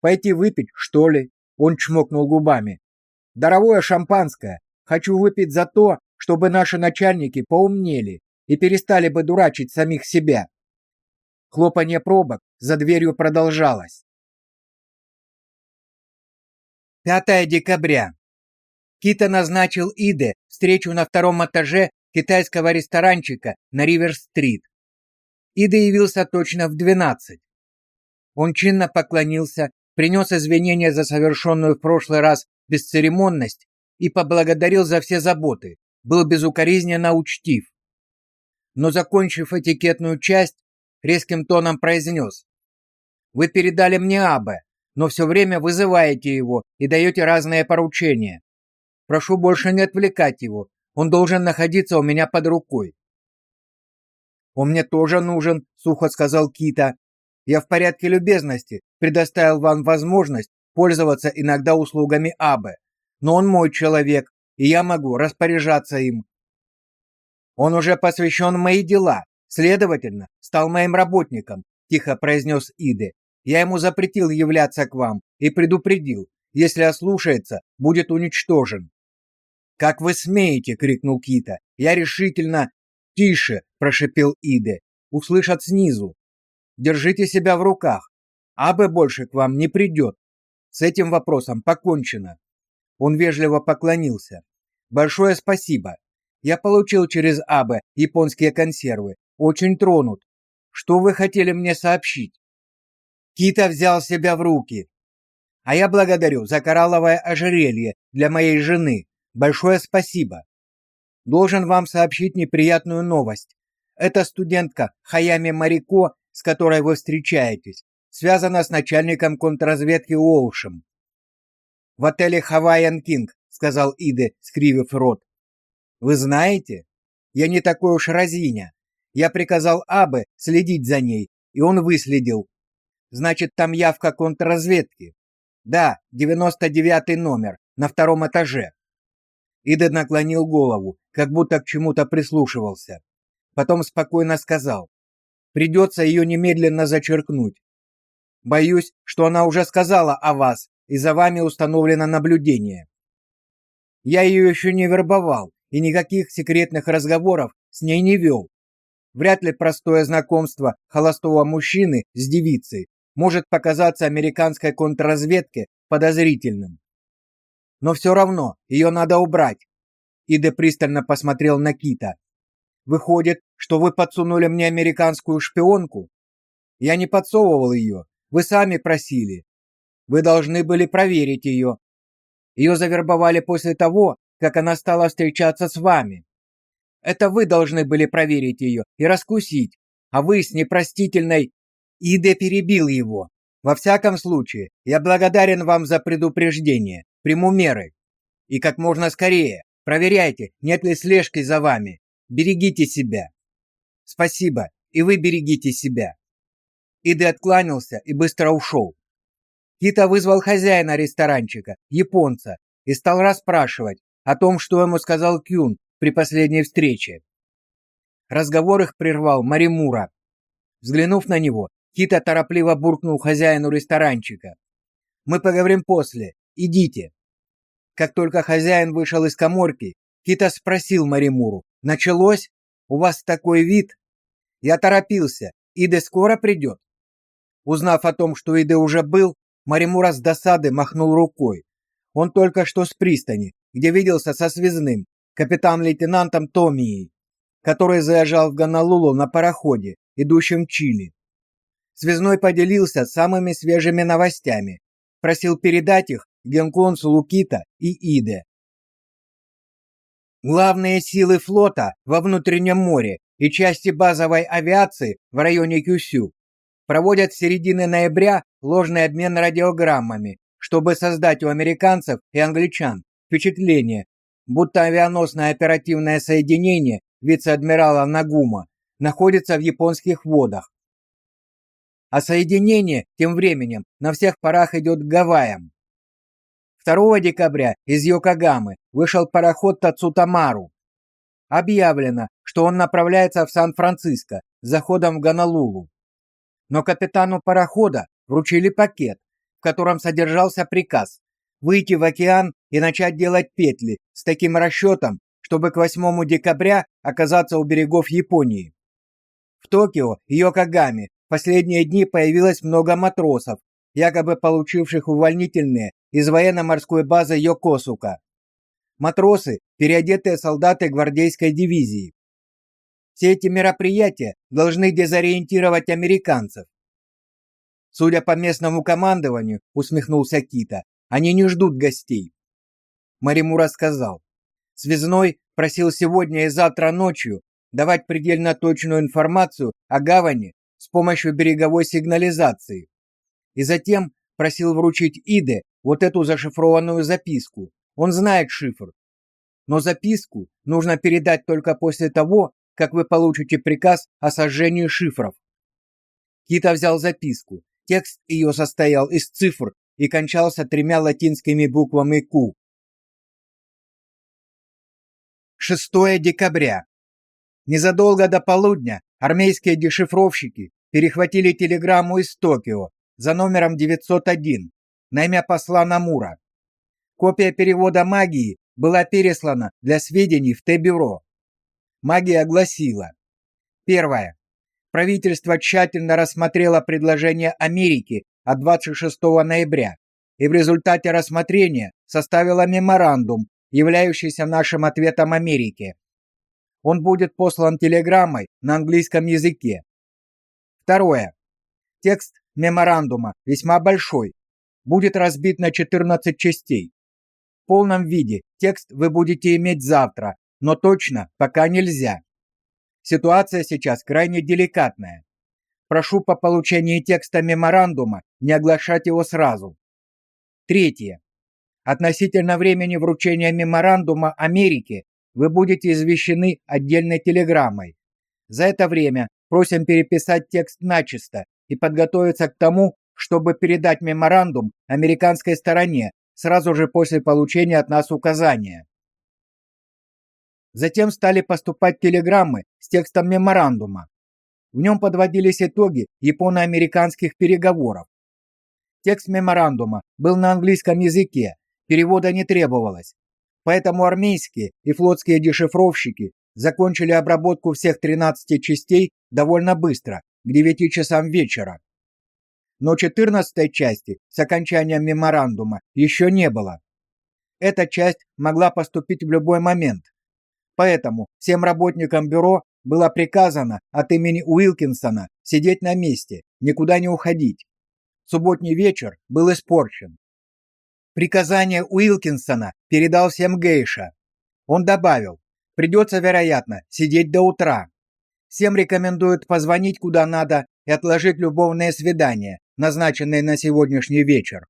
Пойти выпить, что ли? Он чмокнул губами. Дорогое шампанское. Хочу выпить за то, чтобы наши начальники поумнели и перестали бы дурачить самих себя. Хлопанье пробок за дверью продолжалось. 5 декабря. Кита назначил Иде встречу на втором этаже китайского ресторанчика на Ривер-стрит. Ида явился точно в 12. Он чинно поклонился, принес извинения за совершенную в прошлый раз бесцеремонность и поблагодарил за все заботы, был безукоризненно учтив. Но, закончив этикетную часть, резким тоном произнес. «Вы передали мне Абе, но все время вызываете его и даете разные поручения. Прошу больше не отвлекать его. Он должен находиться у меня под рукой. Он мне тоже нужен, сухо сказал Кита. Я в порядке любезности предоставил вам возможность пользоваться иногда услугами Абы, но он мой человек, и я могу распоряжаться им. Он уже посвящен мои дела, следовательно, стал моим работником, тихо произнес Иде. Я ему запретил являться к вам и предупредил, если ослушается, будет уничтожен. Как вы смеете, крикнул Кита. Я решительно Тише, прошипел Иде. Услышат снизу. Держите себя в руках. Абе больше к вам не придет. С этим вопросом покончено. Он вежливо поклонился. Большое спасибо. Я получил через Абе японские консервы. Очень тронут. Что вы хотели мне сообщить? Кита взял себя в руки. А я благодарю за коралловое ожерелье для моей жены. Большое спасибо. Должен вам сообщить неприятную новость. Эта студентка Хаями Марико, с которой вы встречаетесь, связана с начальником контрразведки Уолшем. В отеле Hawaiian King, сказал Иде, скривив рот. Вы знаете, я не такой уж разиня. Я приказал Абе следить за ней, и он выследил. Значит, там явка контрразведки. Да, 99 номер, на втором этаже. Ида наклонил голову, как будто к чему-то прислушивался. Потом спокойно сказал: "Придется ее немедленно зачеркнуть. Боюсь, что она уже сказала о вас, и за вами установлено наблюдение. Я ее еще не вербовал и никаких секретных разговоров с ней не вел. Вряд ли простое знакомство холостого мужчины с девицей может показаться американской контрразведке подозрительным. Но все равно ее надо убрать. Иде пристально посмотрел на Кита. Выходит, что вы подсунули мне американскую шпионку? Я не подсовывал ее. Вы сами просили. Вы должны были проверить ее. Ее завербовали после того, как она стала встречаться с вами. Это вы должны были проверить ее и раскусить, а вы с непростительной Иде перебил его. Во всяком случае, я благодарен вам за предупреждение. Приму меры. И как можно скорее. Проверяйте, нет ли слежки за вами. Берегите себя. Спасибо. И вы берегите себя. Иды откланялся и быстро ушел. Кита вызвал хозяина ресторанчика, японца, и стал расспрашивать о том, что ему сказал Кюн при последней встрече. Разговор их прервал Маримура. Взглянув на него, Кита торопливо буркнул хозяину ресторанчика. «Мы поговорим после. Идите». Как только хозяин вышел из каморки, Кита спросил Маримуру. «Началось? У вас такой вид?» Я торопился. Иде скоро придет?» Узнав о том, что Иде уже был, Маримура с досады махнул рукой. Он только что с пристани, где виделся со связным, капитан-лейтенантом Томией, который заезжал в Гонолулу на пароходе, идущем в Чили. Связной поделился самыми свежими новостями, просил передать их генконсулу Кита и Иде. Главные силы флота во внутреннем море и части базовой авиации в районе Кюсю проводят с середины ноября ложный обмен радиограммами, чтобы создать у американцев и англичан впечатление, будто авианосное оперативное соединение вице-адмирала Нагума находится в японских водах. А соединение тем временем на всех парах идет к Гавайям. 2 декабря из Йокогамы вышел пароход Тацутамару. Объявлено, что он направляется в Сан-Франциско с заходом в Гонолулу. Но капитану парохода вручили пакет, в котором содержался приказ выйти в океан и начать делать петли с таким расчетом, чтобы к 8 декабря оказаться у берегов Японии. В Токио Йокогаме последние дни появилось много матросов, якобы получивших увольнительные из военно-морской базы Йокосука. Матросы переодетые солдаты гвардейской дивизии. Все эти мероприятия должны дезориентировать американцев. Судя по местному командованию, усмехнулся Кита, они не ждут гостей. Маримура сказал. Связной просил сегодня и завтра ночью давать предельно точную информацию о гавани с помощью береговой сигнализации. И затем просил вручить Иде вот эту зашифрованную записку. Он знает шифр. Но записку нужно передать только после того, как вы получите приказ о сожжении шифров. Кита взял записку Текст ее состоял из цифр и кончался тремя латинскими буквами Q. 6 декабря. Незадолго до полудня армейские дешифровщики перехватили телеграмму из Токио за номером 901 на имя посла Намура. Копия перевода магии была переслана для сведений в Т-бюро. Магия гласила: Первое. Правительство тщательно рассмотрело предложение Америки от 26 ноября и в результате рассмотрения составило меморандум, являющийся нашим ответом Америке. Он будет послан телеграммой на английском языке. Второе. Текст меморандума весьма большой, будет разбит на 14 частей. В полном виде текст вы будете иметь завтра, но точно пока нельзя. Ситуация сейчас крайне деликатная. Прошу по получении текста меморандума не оглашать его сразу. Третье. Относительно времени вручения меморандума Америке вы будете извещены отдельной телеграммой. За это время просим переписать текст начисто и подготовиться к тому, чтобы передать меморандум американской стороне сразу же после получения от нас указания. Затем стали поступать телеграммы с текстом меморандума. В нем подводились итоги японо-американских переговоров. Текст меморандума был на английском языке, перевода не требовалось. Поэтому армейские и флотские дешифровщики закончили обработку всех 13 частей довольно быстро, к 9 часам вечера. Но 14 части с окончанием меморандума еще не было. Эта часть могла поступить в любой момент. Поэтому всем работникам бюро было приказано от имени Уилкинсона сидеть на месте, никуда не уходить. Субботний вечер был испорчен. Приказание Уилкинсона передал всем Гейша. Он добавил: "Придется, вероятно, сидеть до утра. Всем рекомендуют позвонить куда надо и отложить любовное свидание, назначенное на сегодняшний вечер".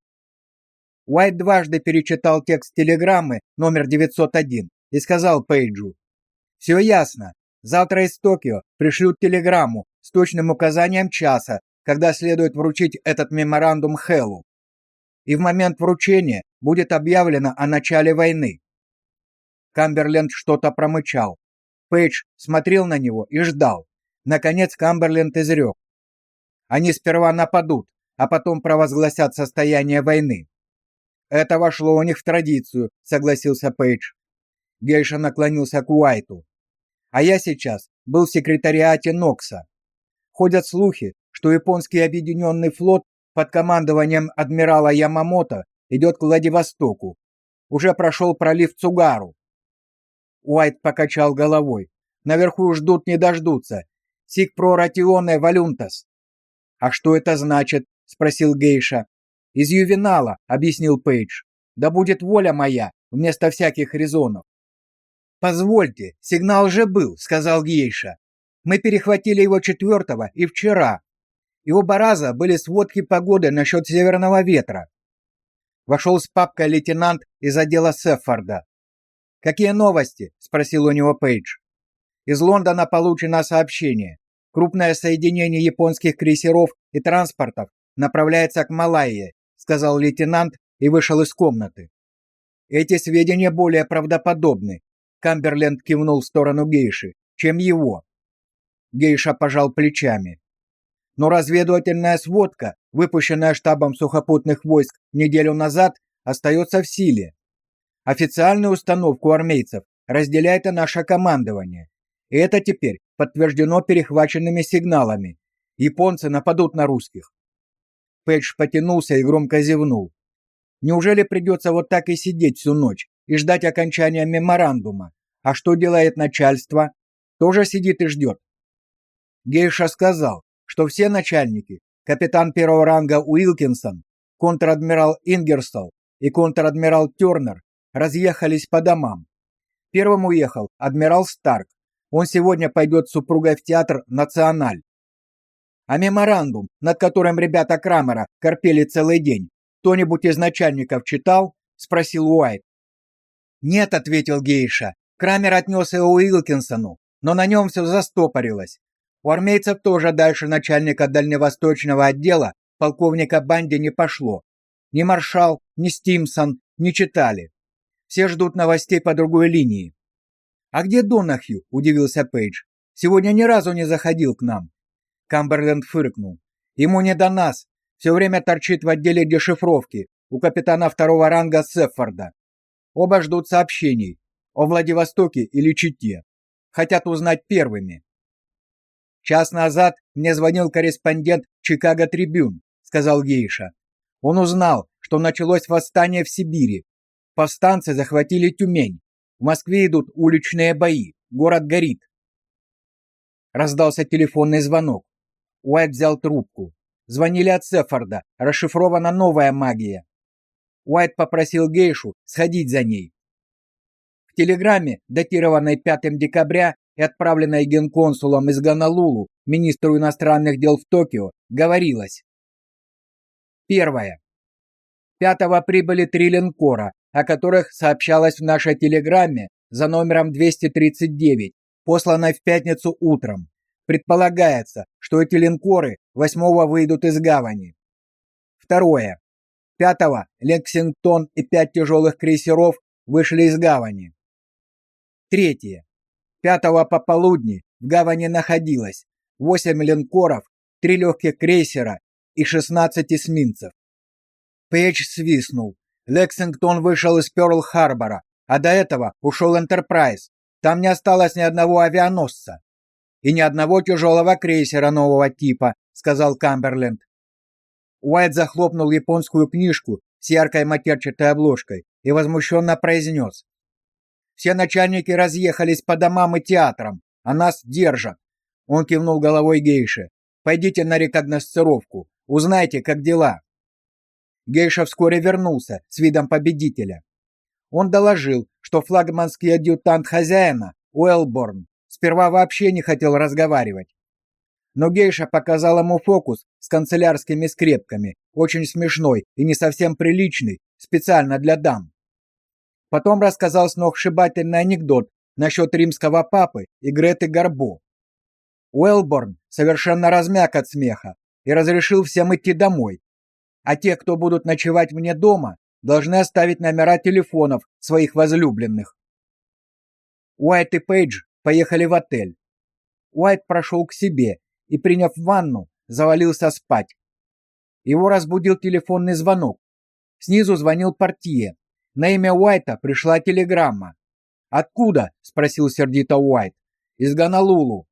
Уайт дважды перечитал текст телеграммы номер 901 и сказал Пейджу: «Все ясно. Завтра из Токио пришлют телеграмму с точным указанием часа, когда следует вручить этот меморандум Хэллу. И в момент вручения будет объявлено о начале войны». Камберленд что-то промычал. Пейдж смотрел на него и ждал. Наконец Камберленд изрек. Они сперва нападут, а потом провозгласят состояние войны. Это вошло у них в традицию, согласился Пейдж. Гейша наклонился к Уайту. А я сейчас был в секретариате Нокса. Ходят слухи, что японский объединенный флот под командованием адмирала Ямамото идет к Владивостоку. Уже прошел пролив Цугару. Уайт покачал головой. Наверху ждут не дождутся. Сик про ратионе валюнтас. А что это значит? спросил Гейша. Из ювенала, объяснил Пейдж. Да будет воля моя, вместо всяких резонов. Позвольте, сигнал же был, сказал Гейша. Мы перехватили его четвертого и вчера. И оба раза были сводки погоды насчет северного ветра. Вошел с папкой лейтенант из отдела Сеффорда. «Какие новости?» – спросил у него Пейдж. «Из Лондона получено сообщение. Крупное соединение японских крейсеров и транспортов направляется к Малайе», – сказал лейтенант и вышел из комнаты. «Эти сведения более правдоподобны», – Камберленд кивнул в сторону Гейши, – «чем его». Гейша пожал плечами но разведывательная сводка, выпущенная штабом сухопутных войск неделю назад, остается в силе. Официальную установку армейцев разделяет и наше командование. И это теперь подтверждено перехваченными сигналами. Японцы нападут на русских. Пэтч потянулся и громко зевнул. Неужели придется вот так и сидеть всю ночь и ждать окончания меморандума? А что делает начальство? Тоже сидит и ждет. Гейша сказал, что все начальники, капитан первого ранга Уилкинсон, контр-адмирал Ингерстол и контр-адмирал Тернер разъехались по домам. Первым уехал адмирал Старк. Он сегодня пойдет с супругой в театр «Националь». А меморандум, над которым ребята Крамера корпели целый день, кто-нибудь из начальников читал? спросил Уайт. Нет, ответил Гейша. Крамер отнес его Уилкинсону, но на нем все застопорилось. У армейцев тоже дальше начальника дальневосточного отдела полковника Банди не пошло. Ни маршал, ни Стимсон не читали. Все ждут новостей по другой линии. А где Донахью? удивился Пейдж. Сегодня ни разу не заходил к нам. Камберленд фыркнул. Ему не до нас. Все время торчит в отделе дешифровки у капитана второго ранга Сеффорда. Оба ждут сообщений о Владивостоке или Чите. Хотят узнать первыми. Час назад мне звонил корреспондент Чикаго Трибюн, сказал Гейша. Он узнал, что началось восстание в Сибири. Повстанцы захватили Тюмень. В Москве идут уличные бои. Город горит. Раздался телефонный звонок. Уайт взял трубку. Звонили от Сефорда. Расшифрована новая магия. Уайт попросил Гейшу сходить за ней. В телеграмме, датированной 5 декабря, и отправленной генконсулом из Гонолулу министру иностранных дел в Токио, говорилось. Первое. Пятого прибыли три линкора, о которых сообщалось в нашей телеграмме за номером 239, посланной в пятницу утром. Предполагается, что эти линкоры восьмого выйдут из гавани. Второе. Пятого Лексингтон и пять тяжелых крейсеров вышли из гавани. Третье. Пятого пополудни в гавани находилось восемь линкоров, три легких крейсера и 16 эсминцев. Пейдж свистнул. Лексингтон вышел из Пёрл-Харбора, а до этого ушел Энтерпрайз. Там не осталось ни одного авианосца и ни одного тяжелого крейсера нового типа, сказал Камберленд. Уайт захлопнул японскую книжку с яркой матерчатой обложкой и возмущенно произнес. Все начальники разъехались по домам и театрам, а нас держат. Он кивнул головой гейше. Пойдите на рекогносцировку, узнайте, как дела. Гейша вскоре вернулся с видом победителя. Он доложил, что флагманский адъютант хозяина, Уэлборн, сперва вообще не хотел разговаривать. Но Гейша показал ему фокус с канцелярскими скрепками, очень смешной и не совсем приличный, специально для дам. Потом рассказал сногсшибательный анекдот насчет римского папы и Греты Гарбо. Уэлборн совершенно размяк от смеха и разрешил всем идти домой. А те, кто будут ночевать мне дома, должны оставить номера телефонов своих возлюбленных. Уайт и Пейдж поехали в отель. Уайт прошел к себе и, приняв ванну, завалился спать. Его разбудил телефонный звонок. Снизу звонил портье. На имя Уайта пришла телеграмма. «Откуда?» – спросил сердито Уайт. «Из Гонолулу».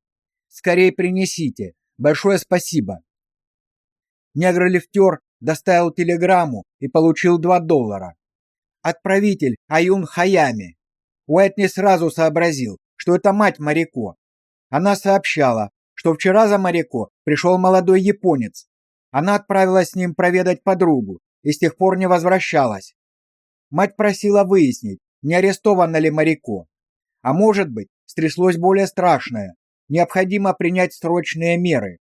«Скорей принесите. Большое спасибо. Негр-лифтер доставил телеграмму и получил 2 доллара. Отправитель Аюн Хаями. Уайт не сразу сообразил, что это мать Марико. Она сообщала, что вчера за Марико пришел молодой японец. Она отправилась с ним проведать подругу и с тех пор не возвращалась. Мать просила выяснить, не арестована ли Марико. А может быть, стряслось более страшное. Необходимо принять срочные меры.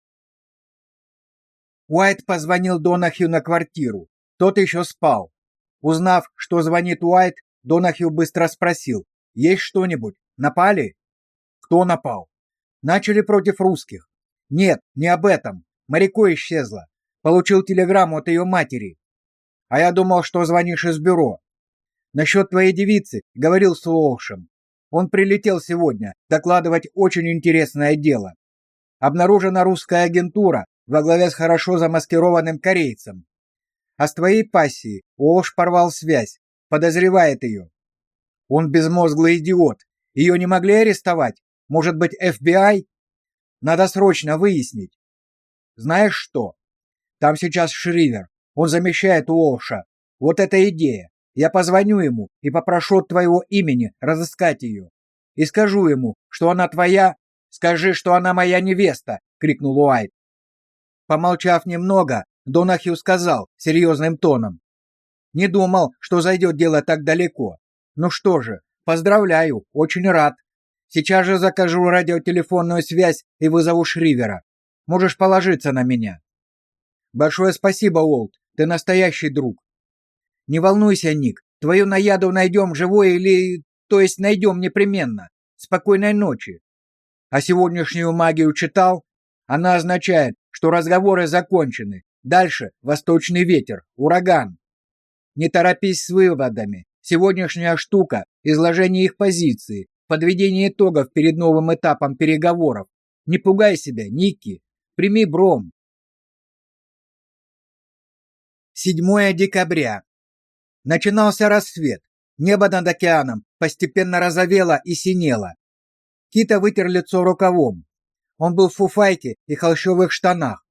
Уайт позвонил Донахью на квартиру. Тот еще спал. Узнав, что звонит Уайт, Донахью быстро спросил: "Есть что-нибудь? Напали?" "Кто напал?" "Начали против русских." "Нет, не об этом. Марико исчезла. Получил телеграмму от ее матери. А я думал, что звонишь из бюро. Насчет твоей девицы говорил с Лоушем. Он прилетел сегодня докладывать очень интересное дело. Обнаружена русская агентура во главе с хорошо замаскированным корейцем. А с твоей пассией Лоуш порвал связь, подозревает ее. Он безмозглый идиот. Ее не могли арестовать? Может быть, FBI? Надо срочно выяснить. Знаешь что? Там сейчас Шривер. Он замещает Лоуша. Вот эта идея. Я позвоню ему и попрошу от твоего имени разыскать ее. И скажу ему, что она твоя. Скажи, что она моя невеста, крикнул Уайт. Помолчав немного, Донахью сказал серьезным тоном: "Не думал, что зайдет дело так далеко. Ну что же, поздравляю, очень рад. Сейчас же закажу радиотелефонную связь и вызову Шривера. Можешь положиться на меня". Большое спасибо, Уолт. Ты настоящий друг. Не волнуйся, Ник, твою наяду найдем живой или... То есть найдем непременно. Спокойной ночи. А сегодняшнюю магию читал? Она означает, что разговоры закончены. Дальше восточный ветер, ураган. Не торопись с выводами. Сегодняшняя штука изложение их позиции, подведение итогов перед новым этапом переговоров. Не пугай себя, Ники. Прими бром. 7 декабря. Начинался рассвет. Небо над океаном постепенно розовело и синело. Кита вытер лицо рукавом. Он был в фуфайке и холщовых штанах.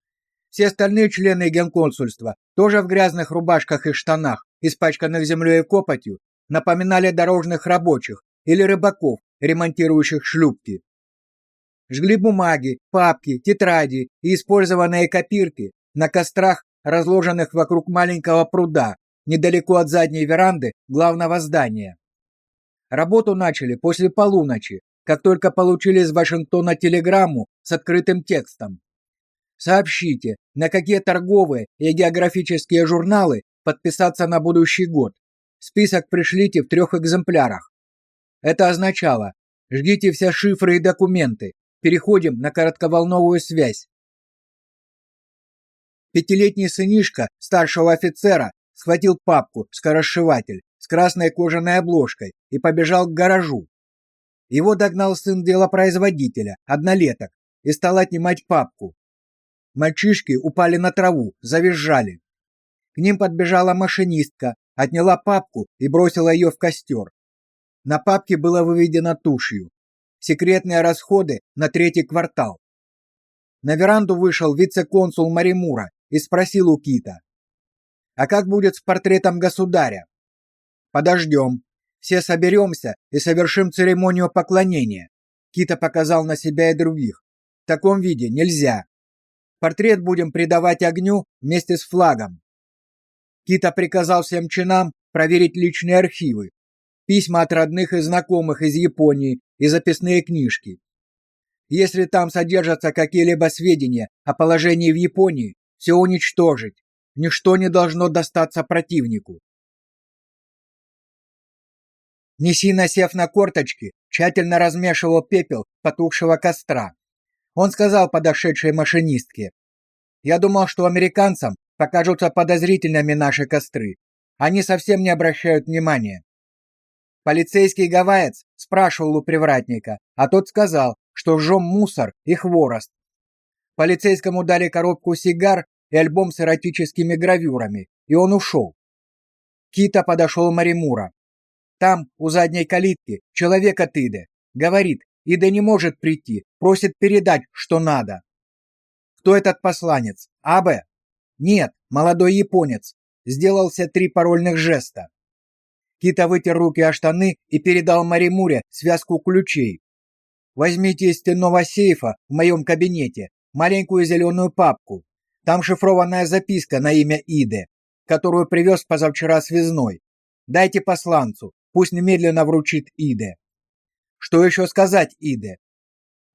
Все остальные члены генконсульства, тоже в грязных рубашках и штанах, испачканных землей и копотью, напоминали дорожных рабочих или рыбаков, ремонтирующих шлюпки. Жгли бумаги, папки, тетради и использованные копирки на кострах, разложенных вокруг маленького пруда, недалеко от задней веранды главного здания. Работу начали после полуночи, как только получили из Вашингтона телеграмму с открытым текстом. Сообщите, на какие торговые и географические журналы подписаться на будущий год. Список пришлите в трех экземплярах. Это означало: ждите все шифры и документы. Переходим на коротковолновую связь. Пятилетний сынишка старшего офицера схватил папку скоросшиватель с красной кожаной обложкой и побежал к гаражу. Его догнал сын делопроизводителя, однолеток, и стал отнимать папку. Мальчишки упали на траву, завизжали. К ним подбежала машинистка, отняла папку и бросила ее в костер. На папке было выведено тушью: секретные расходы на третий квартал. На веранду вышел вице-консул Маримура и спросил у Кита: а как будет с портретом государя? Подождем. Все соберемся и совершим церемонию поклонения. Кита показал на себя и других. В таком виде нельзя. Портрет будем придавать огню вместе с флагом. Кита приказал всем чинам проверить личные архивы, письма от родных и знакомых из Японии и записные книжки. Если там содержатся какие-либо сведения о положении в Японии, все уничтожить. Ничто не должно достаться противнику. Несина, сев на корточки, тщательно размешивал пепел потухшего костра. Он сказал подошедшей машинистке: "Я думал, что американцам покажутся подозрительными наши костры. Они совсем не обращают внимания". Полицейский гавайец спрашивал у привратника, а тот сказал, что жжем мусор и хворост. Полицейскому дали коробку сигар и альбом с эротическими гравюрами, и он ушел. Кита подошел Маримура. Там, у задней калитки, человек от Иды. Говорит, Ида не может прийти, просит передать, что надо. Кто этот посланец? Абе? Нет, молодой японец. Сделался три парольных жеста. Кита вытер руки о штаны и передал Маримуре связку ключей. Возьмите из стенного сейфа в моем кабинете маленькую зеленую папку. Там шифрованная записка на имя Иды, которую привез позавчера связной. Дайте посланцу, пусть немедленно вручит Иде. Что еще сказать Иде?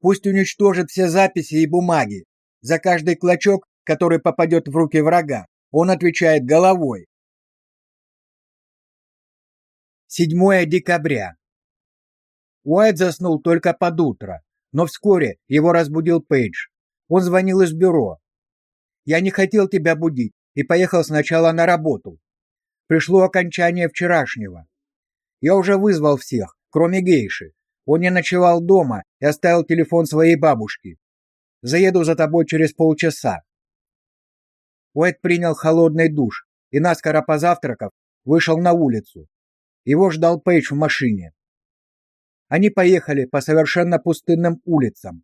Пусть уничтожит все записи и бумаги. За каждый клочок, который попадет в руки врага, он отвечает головой. 7 декабря. Уайт заснул только под утро, но вскоре его разбудил Пейдж. Он звонил из бюро. Я не хотел тебя будить и поехал сначала на работу. Пришло окончание вчерашнего. Я уже вызвал всех, кроме гейши. Он не ночевал дома и оставил телефон своей бабушки. Заеду за тобой через полчаса. Уэйд принял холодный душ и наскоро позавтракав вышел на улицу. Его ждал Пейдж в машине. Они поехали по совершенно пустынным улицам.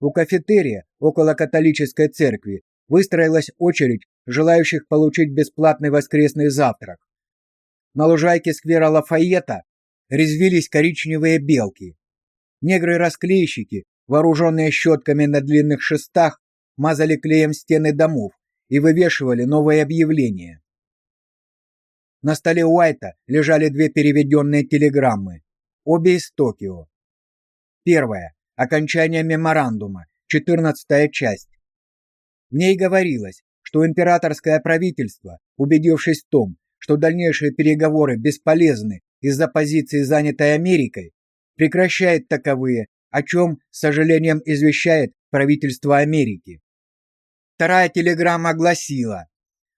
У кафетерия около католической церкви выстроилась очередь желающих получить бесплатный воскресный завтрак. На лужайке сквера Лафайета резвились коричневые белки. Негры-расклейщики, вооруженные щетками на длинных шестах, мазали клеем стены домов и вывешивали новые объявления. На столе Уайта лежали две переведенные телеграммы, обе из Токио. Первая окончание меморандума, 14 часть. В ней говорилось, что императорское правительство, убедившись в том, что дальнейшие переговоры бесполезны из-за позиции, занятой Америкой, прекращает таковые, о чем, с сожалением, извещает правительство Америки. Вторая телеграмма гласила: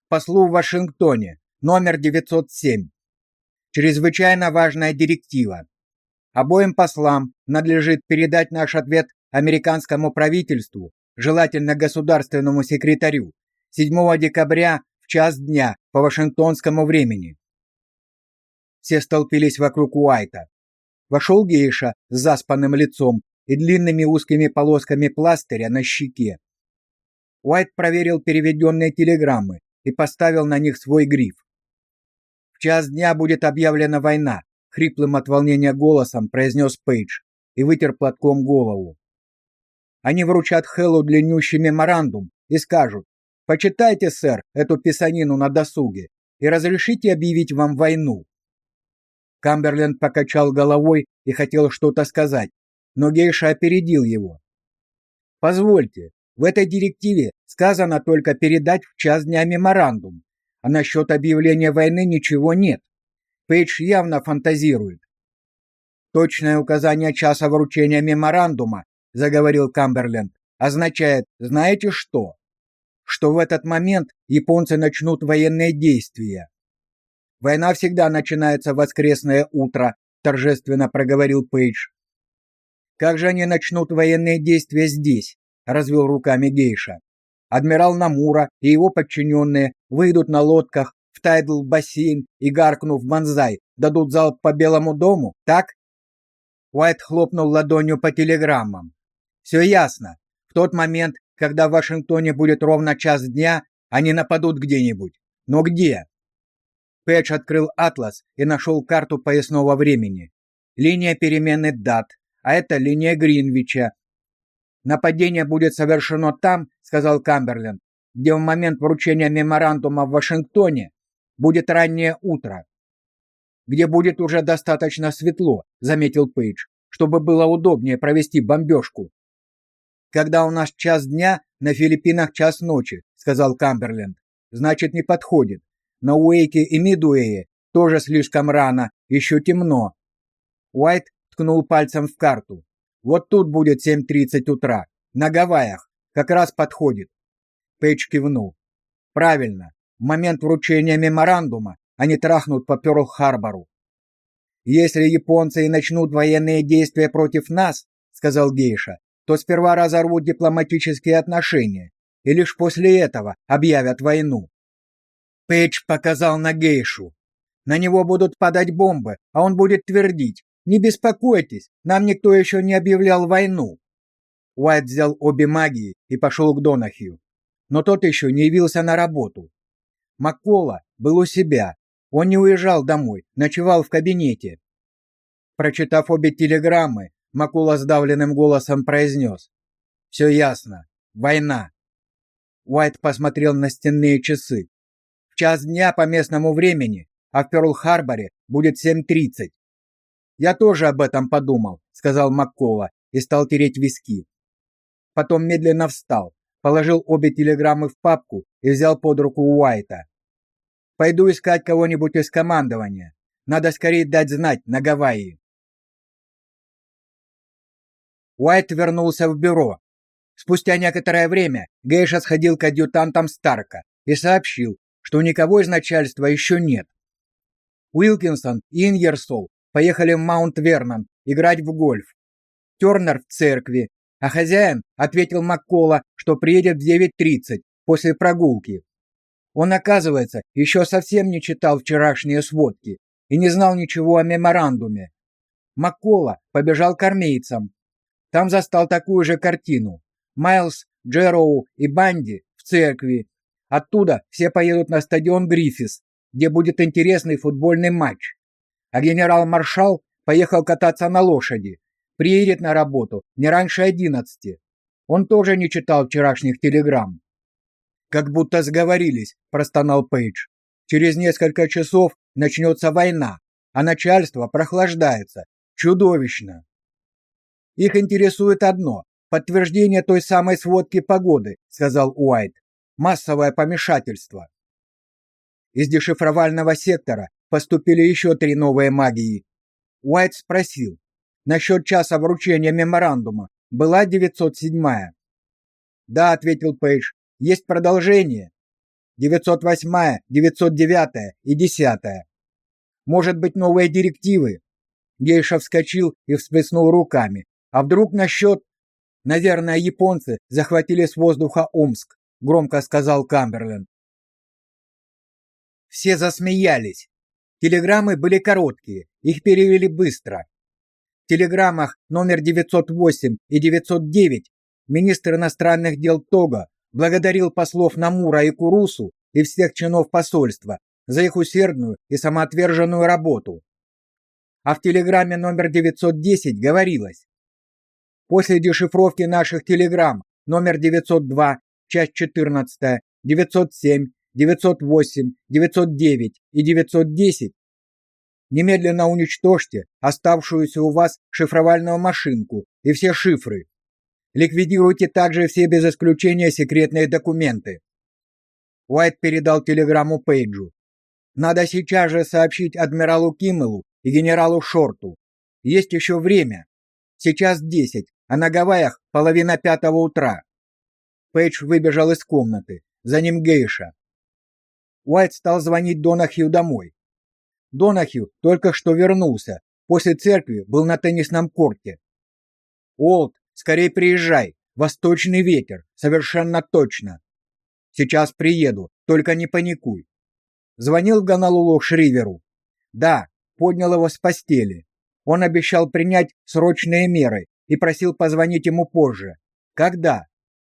послу в Вашингтоне, номер 907. Чрезвычайно важная директива. Обоим послам надлежит передать наш ответ американскому правительству, желательно государственному секретарю, 7 декабря в час дня по вашингтонскому времени. Все столпились вокруг Уайта. Вошел гейша с заспанным лицом и длинными узкими полосками пластыря на щеке. Уайт проверил переведенные телеграммы и поставил на них свой гриф час дня будет объявлена война, хриплым от волнения голосом произнес Пейдж и вытер платком голову. Они вручат Хэллу длиннющий меморандум и скажут: "Почитайте, сэр, эту писанину на досуге и разрешите объявить вам войну". Камберленд покачал головой и хотел что-то сказать, но Гейша опередил его. Позвольте, в этой директиве сказано только передать в час дня меморандум, а насчет объявления войны ничего нет. Пейдж явно фантазирует. Точное указание часа вручения меморандума, заговорил Камберленд, означает, знаете что? Что в этот момент японцы начнут военные действия. Война всегда начинается в воскресное утро, торжественно проговорил Пейдж. Как же они начнут военные действия здесь? развел руками Гейша адмирал Намура и его подчиненные выйдут на лодках в Тайдл-бассейн и, гаркнув «Банзай», дадут залп по Белому дому, так? Уайт хлопнул ладонью по телеграммам. «Все ясно. В тот момент, когда в Вашингтоне будет ровно час дня, они нападут где-нибудь. Но где?» Пэтч открыл атлас и нашел карту поясного времени. Линия перемены дат, а это линия Гринвича, Нападение будет совершено там, сказал Камберленд, где в момент вручения меморандума в Вашингтоне будет раннее утро, где будет уже достаточно светло, заметил Пейдж, чтобы было удобнее провести бомбежку. Когда у нас час дня, на Филиппинах час ночи, сказал Камберленд. Значит, не подходит. На Уэйке и Мидуэе тоже слишком рано, еще темно. Уайт ткнул пальцем в карту. Вот тут будет 7:30 утра, на Гавайях. Как раз подходит. Пейдж кивнул. Правильно. В момент вручения меморандума они трахнут по Пёрл-Харбору. Если японцы и начнут военные действия против нас, сказал Гейша, то сперва разорвут дипломатические отношения и лишь после этого объявят войну. Пейдж показал на Гейшу. На него будут падать бомбы, а он будет твердить: не беспокойтесь, нам никто еще не объявлял войну. Уайт взял обе магии и пошел к Донахью. Но тот еще не явился на работу. Маккола был у себя. Он не уезжал домой, ночевал в кабинете. Прочитав обе телеграммы, Маккола сдавленным голосом произнес. «Все ясно. Война». Уайт посмотрел на стенные часы. В час дня по местному времени, а в Пёрл-Харборе будет 7.30. «Я тоже об этом подумал», — сказал Маккола и стал тереть виски. Потом медленно встал, положил обе телеграммы в папку и взял под руку Уайта. «Пойду искать кого-нибудь из командования. Надо скорее дать знать на Гавайи». Уайт вернулся в бюро. Спустя некоторое время Гейша сходил к адъютантам Старка и сообщил, что никого из начальства еще нет. Уилкинсон и Ингерсол поехали в Маунт-Вернон играть в гольф. Тернер в церкви, а хозяин ответил Маккола, что приедет в 9.30 после прогулки. Он, оказывается, еще совсем не читал вчерашние сводки и не знал ничего о меморандуме. Маккола побежал к армейцам. Там застал такую же картину. Майлз, Джероу и Банди в церкви. Оттуда все поедут на стадион Гриффис, где будет интересный футбольный матч. А генерал-маршал поехал кататься на лошади приедет на работу не раньше одиннадцати. Он тоже не читал вчерашних телеграмм. Как будто сговорились, простонал Пейдж. Через несколько часов начнется война, а начальство прохлаждается. Чудовищно. Их интересует одно подтверждение той самой сводки погоды, сказал Уайт. Массовое помешательство. Из дешифровального сектора поступили еще три новые магии. Уайт спросил: насчет часа вручения меморандума была 907-я. Да, ответил Пейдж. Есть продолжение. 908-я, 909-я и 10-я. Может быть, новые директивы? Гейша вскочил и всплеснул руками. А вдруг насчет... Наверное, японцы захватили с воздуха Омск, громко сказал Камберленд. Все засмеялись. Телеграммы были короткие, их перевели быстро телеграммах номер 908 и 909 министр иностранных дел Тога благодарил послов Намура и Курусу и всех чинов посольства за их усердную и самоотверженную работу. А в телеграмме номер 910 говорилось: После дешифровки наших телеграмм номер 902, часть 14, 907, 908, 909 и 910 Немедленно уничтожьте оставшуюся у вас шифровальную машинку и все шифры. Ликвидируйте также все без исключения секретные документы. Уайт передал телеграмму Пейджу. Надо сейчас же сообщить адмиралу Киммелу и генералу Шорту. Есть еще время. Сейчас десять, а на Гавайях половина пятого утра. Пейдж выбежал из комнаты. За ним Гейша. Уайт стал звонить Донахью домой. Донахью только что вернулся. После церкви был на теннисном корте. Олд, скорее приезжай. Восточный ветер, совершенно точно. Сейчас приеду, только не паникуй. Звонил в Гонолулу Шриверу. Да, поднял его с постели. Он обещал принять срочные меры и просил позвонить ему позже. Когда?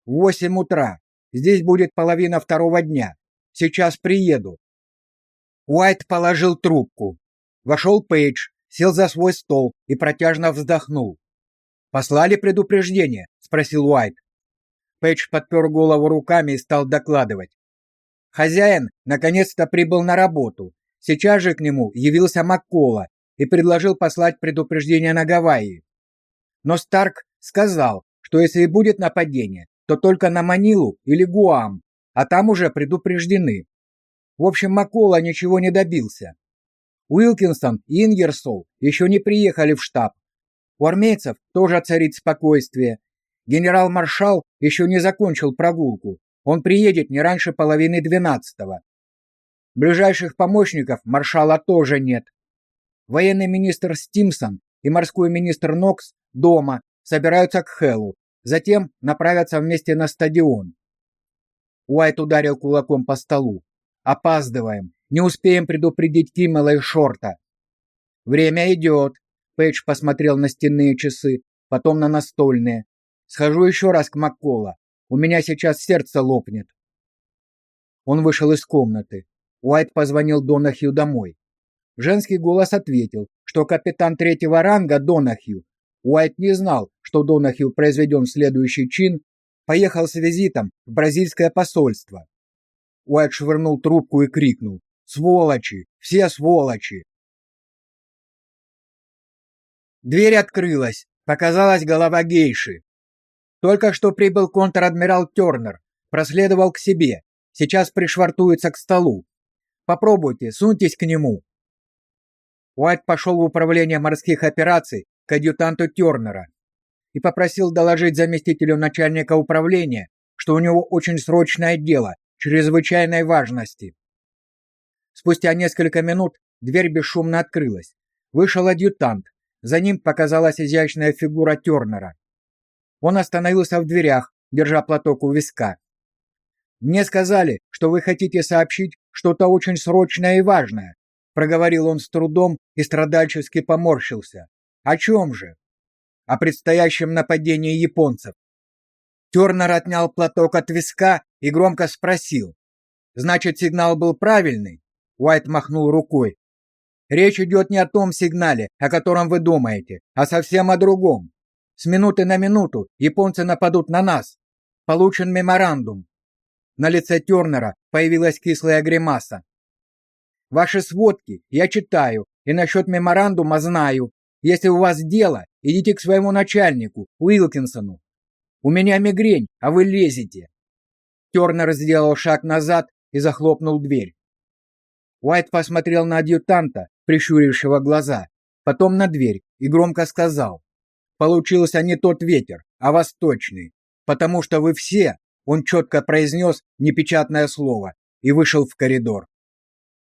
В восемь утра. Здесь будет половина второго дня. Сейчас приеду. Уайт положил трубку. Вошел Пейдж, сел за свой стол и протяжно вздохнул. «Послали предупреждение?» — спросил Уайт. Пейдж подпер голову руками и стал докладывать. Хозяин наконец-то прибыл на работу. Сейчас же к нему явился Маккола и предложил послать предупреждение на Гавайи. Но Старк сказал, что если и будет нападение, то только на Манилу или Гуам, а там уже предупреждены. В общем, Макола ничего не добился. Уилкинсон и Ингерсол еще не приехали в штаб. У армейцев тоже царит спокойствие. Генерал-маршал еще не закончил прогулку. Он приедет не раньше половины двенадцатого. Ближайших помощников маршала тоже нет. Военный министр Стимсон и морской министр Нокс дома собираются к Хеллу, затем направятся вместе на стадион. Уайт ударил кулаком по столу. Опаздываем. Не успеем предупредить Киммела и Шорта. Время идет. Пейдж посмотрел на стенные часы, потом на настольные. Схожу еще раз к Маккола. У меня сейчас сердце лопнет. Он вышел из комнаты. Уайт позвонил Донахью домой. Женский голос ответил, что капитан третьего ранга Донахью, Уайт не знал, что Донахью произведен в следующий чин, поехал с визитом в бразильское посольство. Уайт швырнул трубку и крикнул «Сволочи! Все сволочи!» Дверь открылась. Показалась голова гейши. Только что прибыл контр-адмирал Тернер. Проследовал к себе. Сейчас пришвартуется к столу. Попробуйте, суньтесь к нему. Уайт пошел в управление морских операций к адъютанту Тернера и попросил доложить заместителю начальника управления, что у него очень срочное дело, чрезвычайной важности. Спустя несколько минут дверь бесшумно открылась. Вышел адъютант. За ним показалась изящная фигура Тернера. Он остановился в дверях, держа платок у виска. Мне сказали, что вы хотите сообщить что-то очень срочное и важное, проговорил он с трудом и страдальчески поморщился. О чем же? О предстоящем нападении японцев. Тернер отнял платок от виска и громко спросил: "Значит, сигнал был правильный?" Уайт махнул рукой. "Речь идет не о том сигнале, о котором вы думаете, а совсем о другом. С минуты на минуту японцы нападут на нас. Получен меморандум. На лице Тернера появилась кислая гримаса. Ваши сводки я читаю, и насчет меморандума знаю. Если у вас дело, идите к своему начальнику, Уилкинсону. У меня мигрень, а вы лезете. Тернер сделал шаг назад и захлопнул дверь. Уайт посмотрел на адъютанта, прищурившего глаза, потом на дверь и громко сказал: Получился не тот ветер, а восточный, потому что вы все, он четко произнес непечатное слово и вышел в коридор.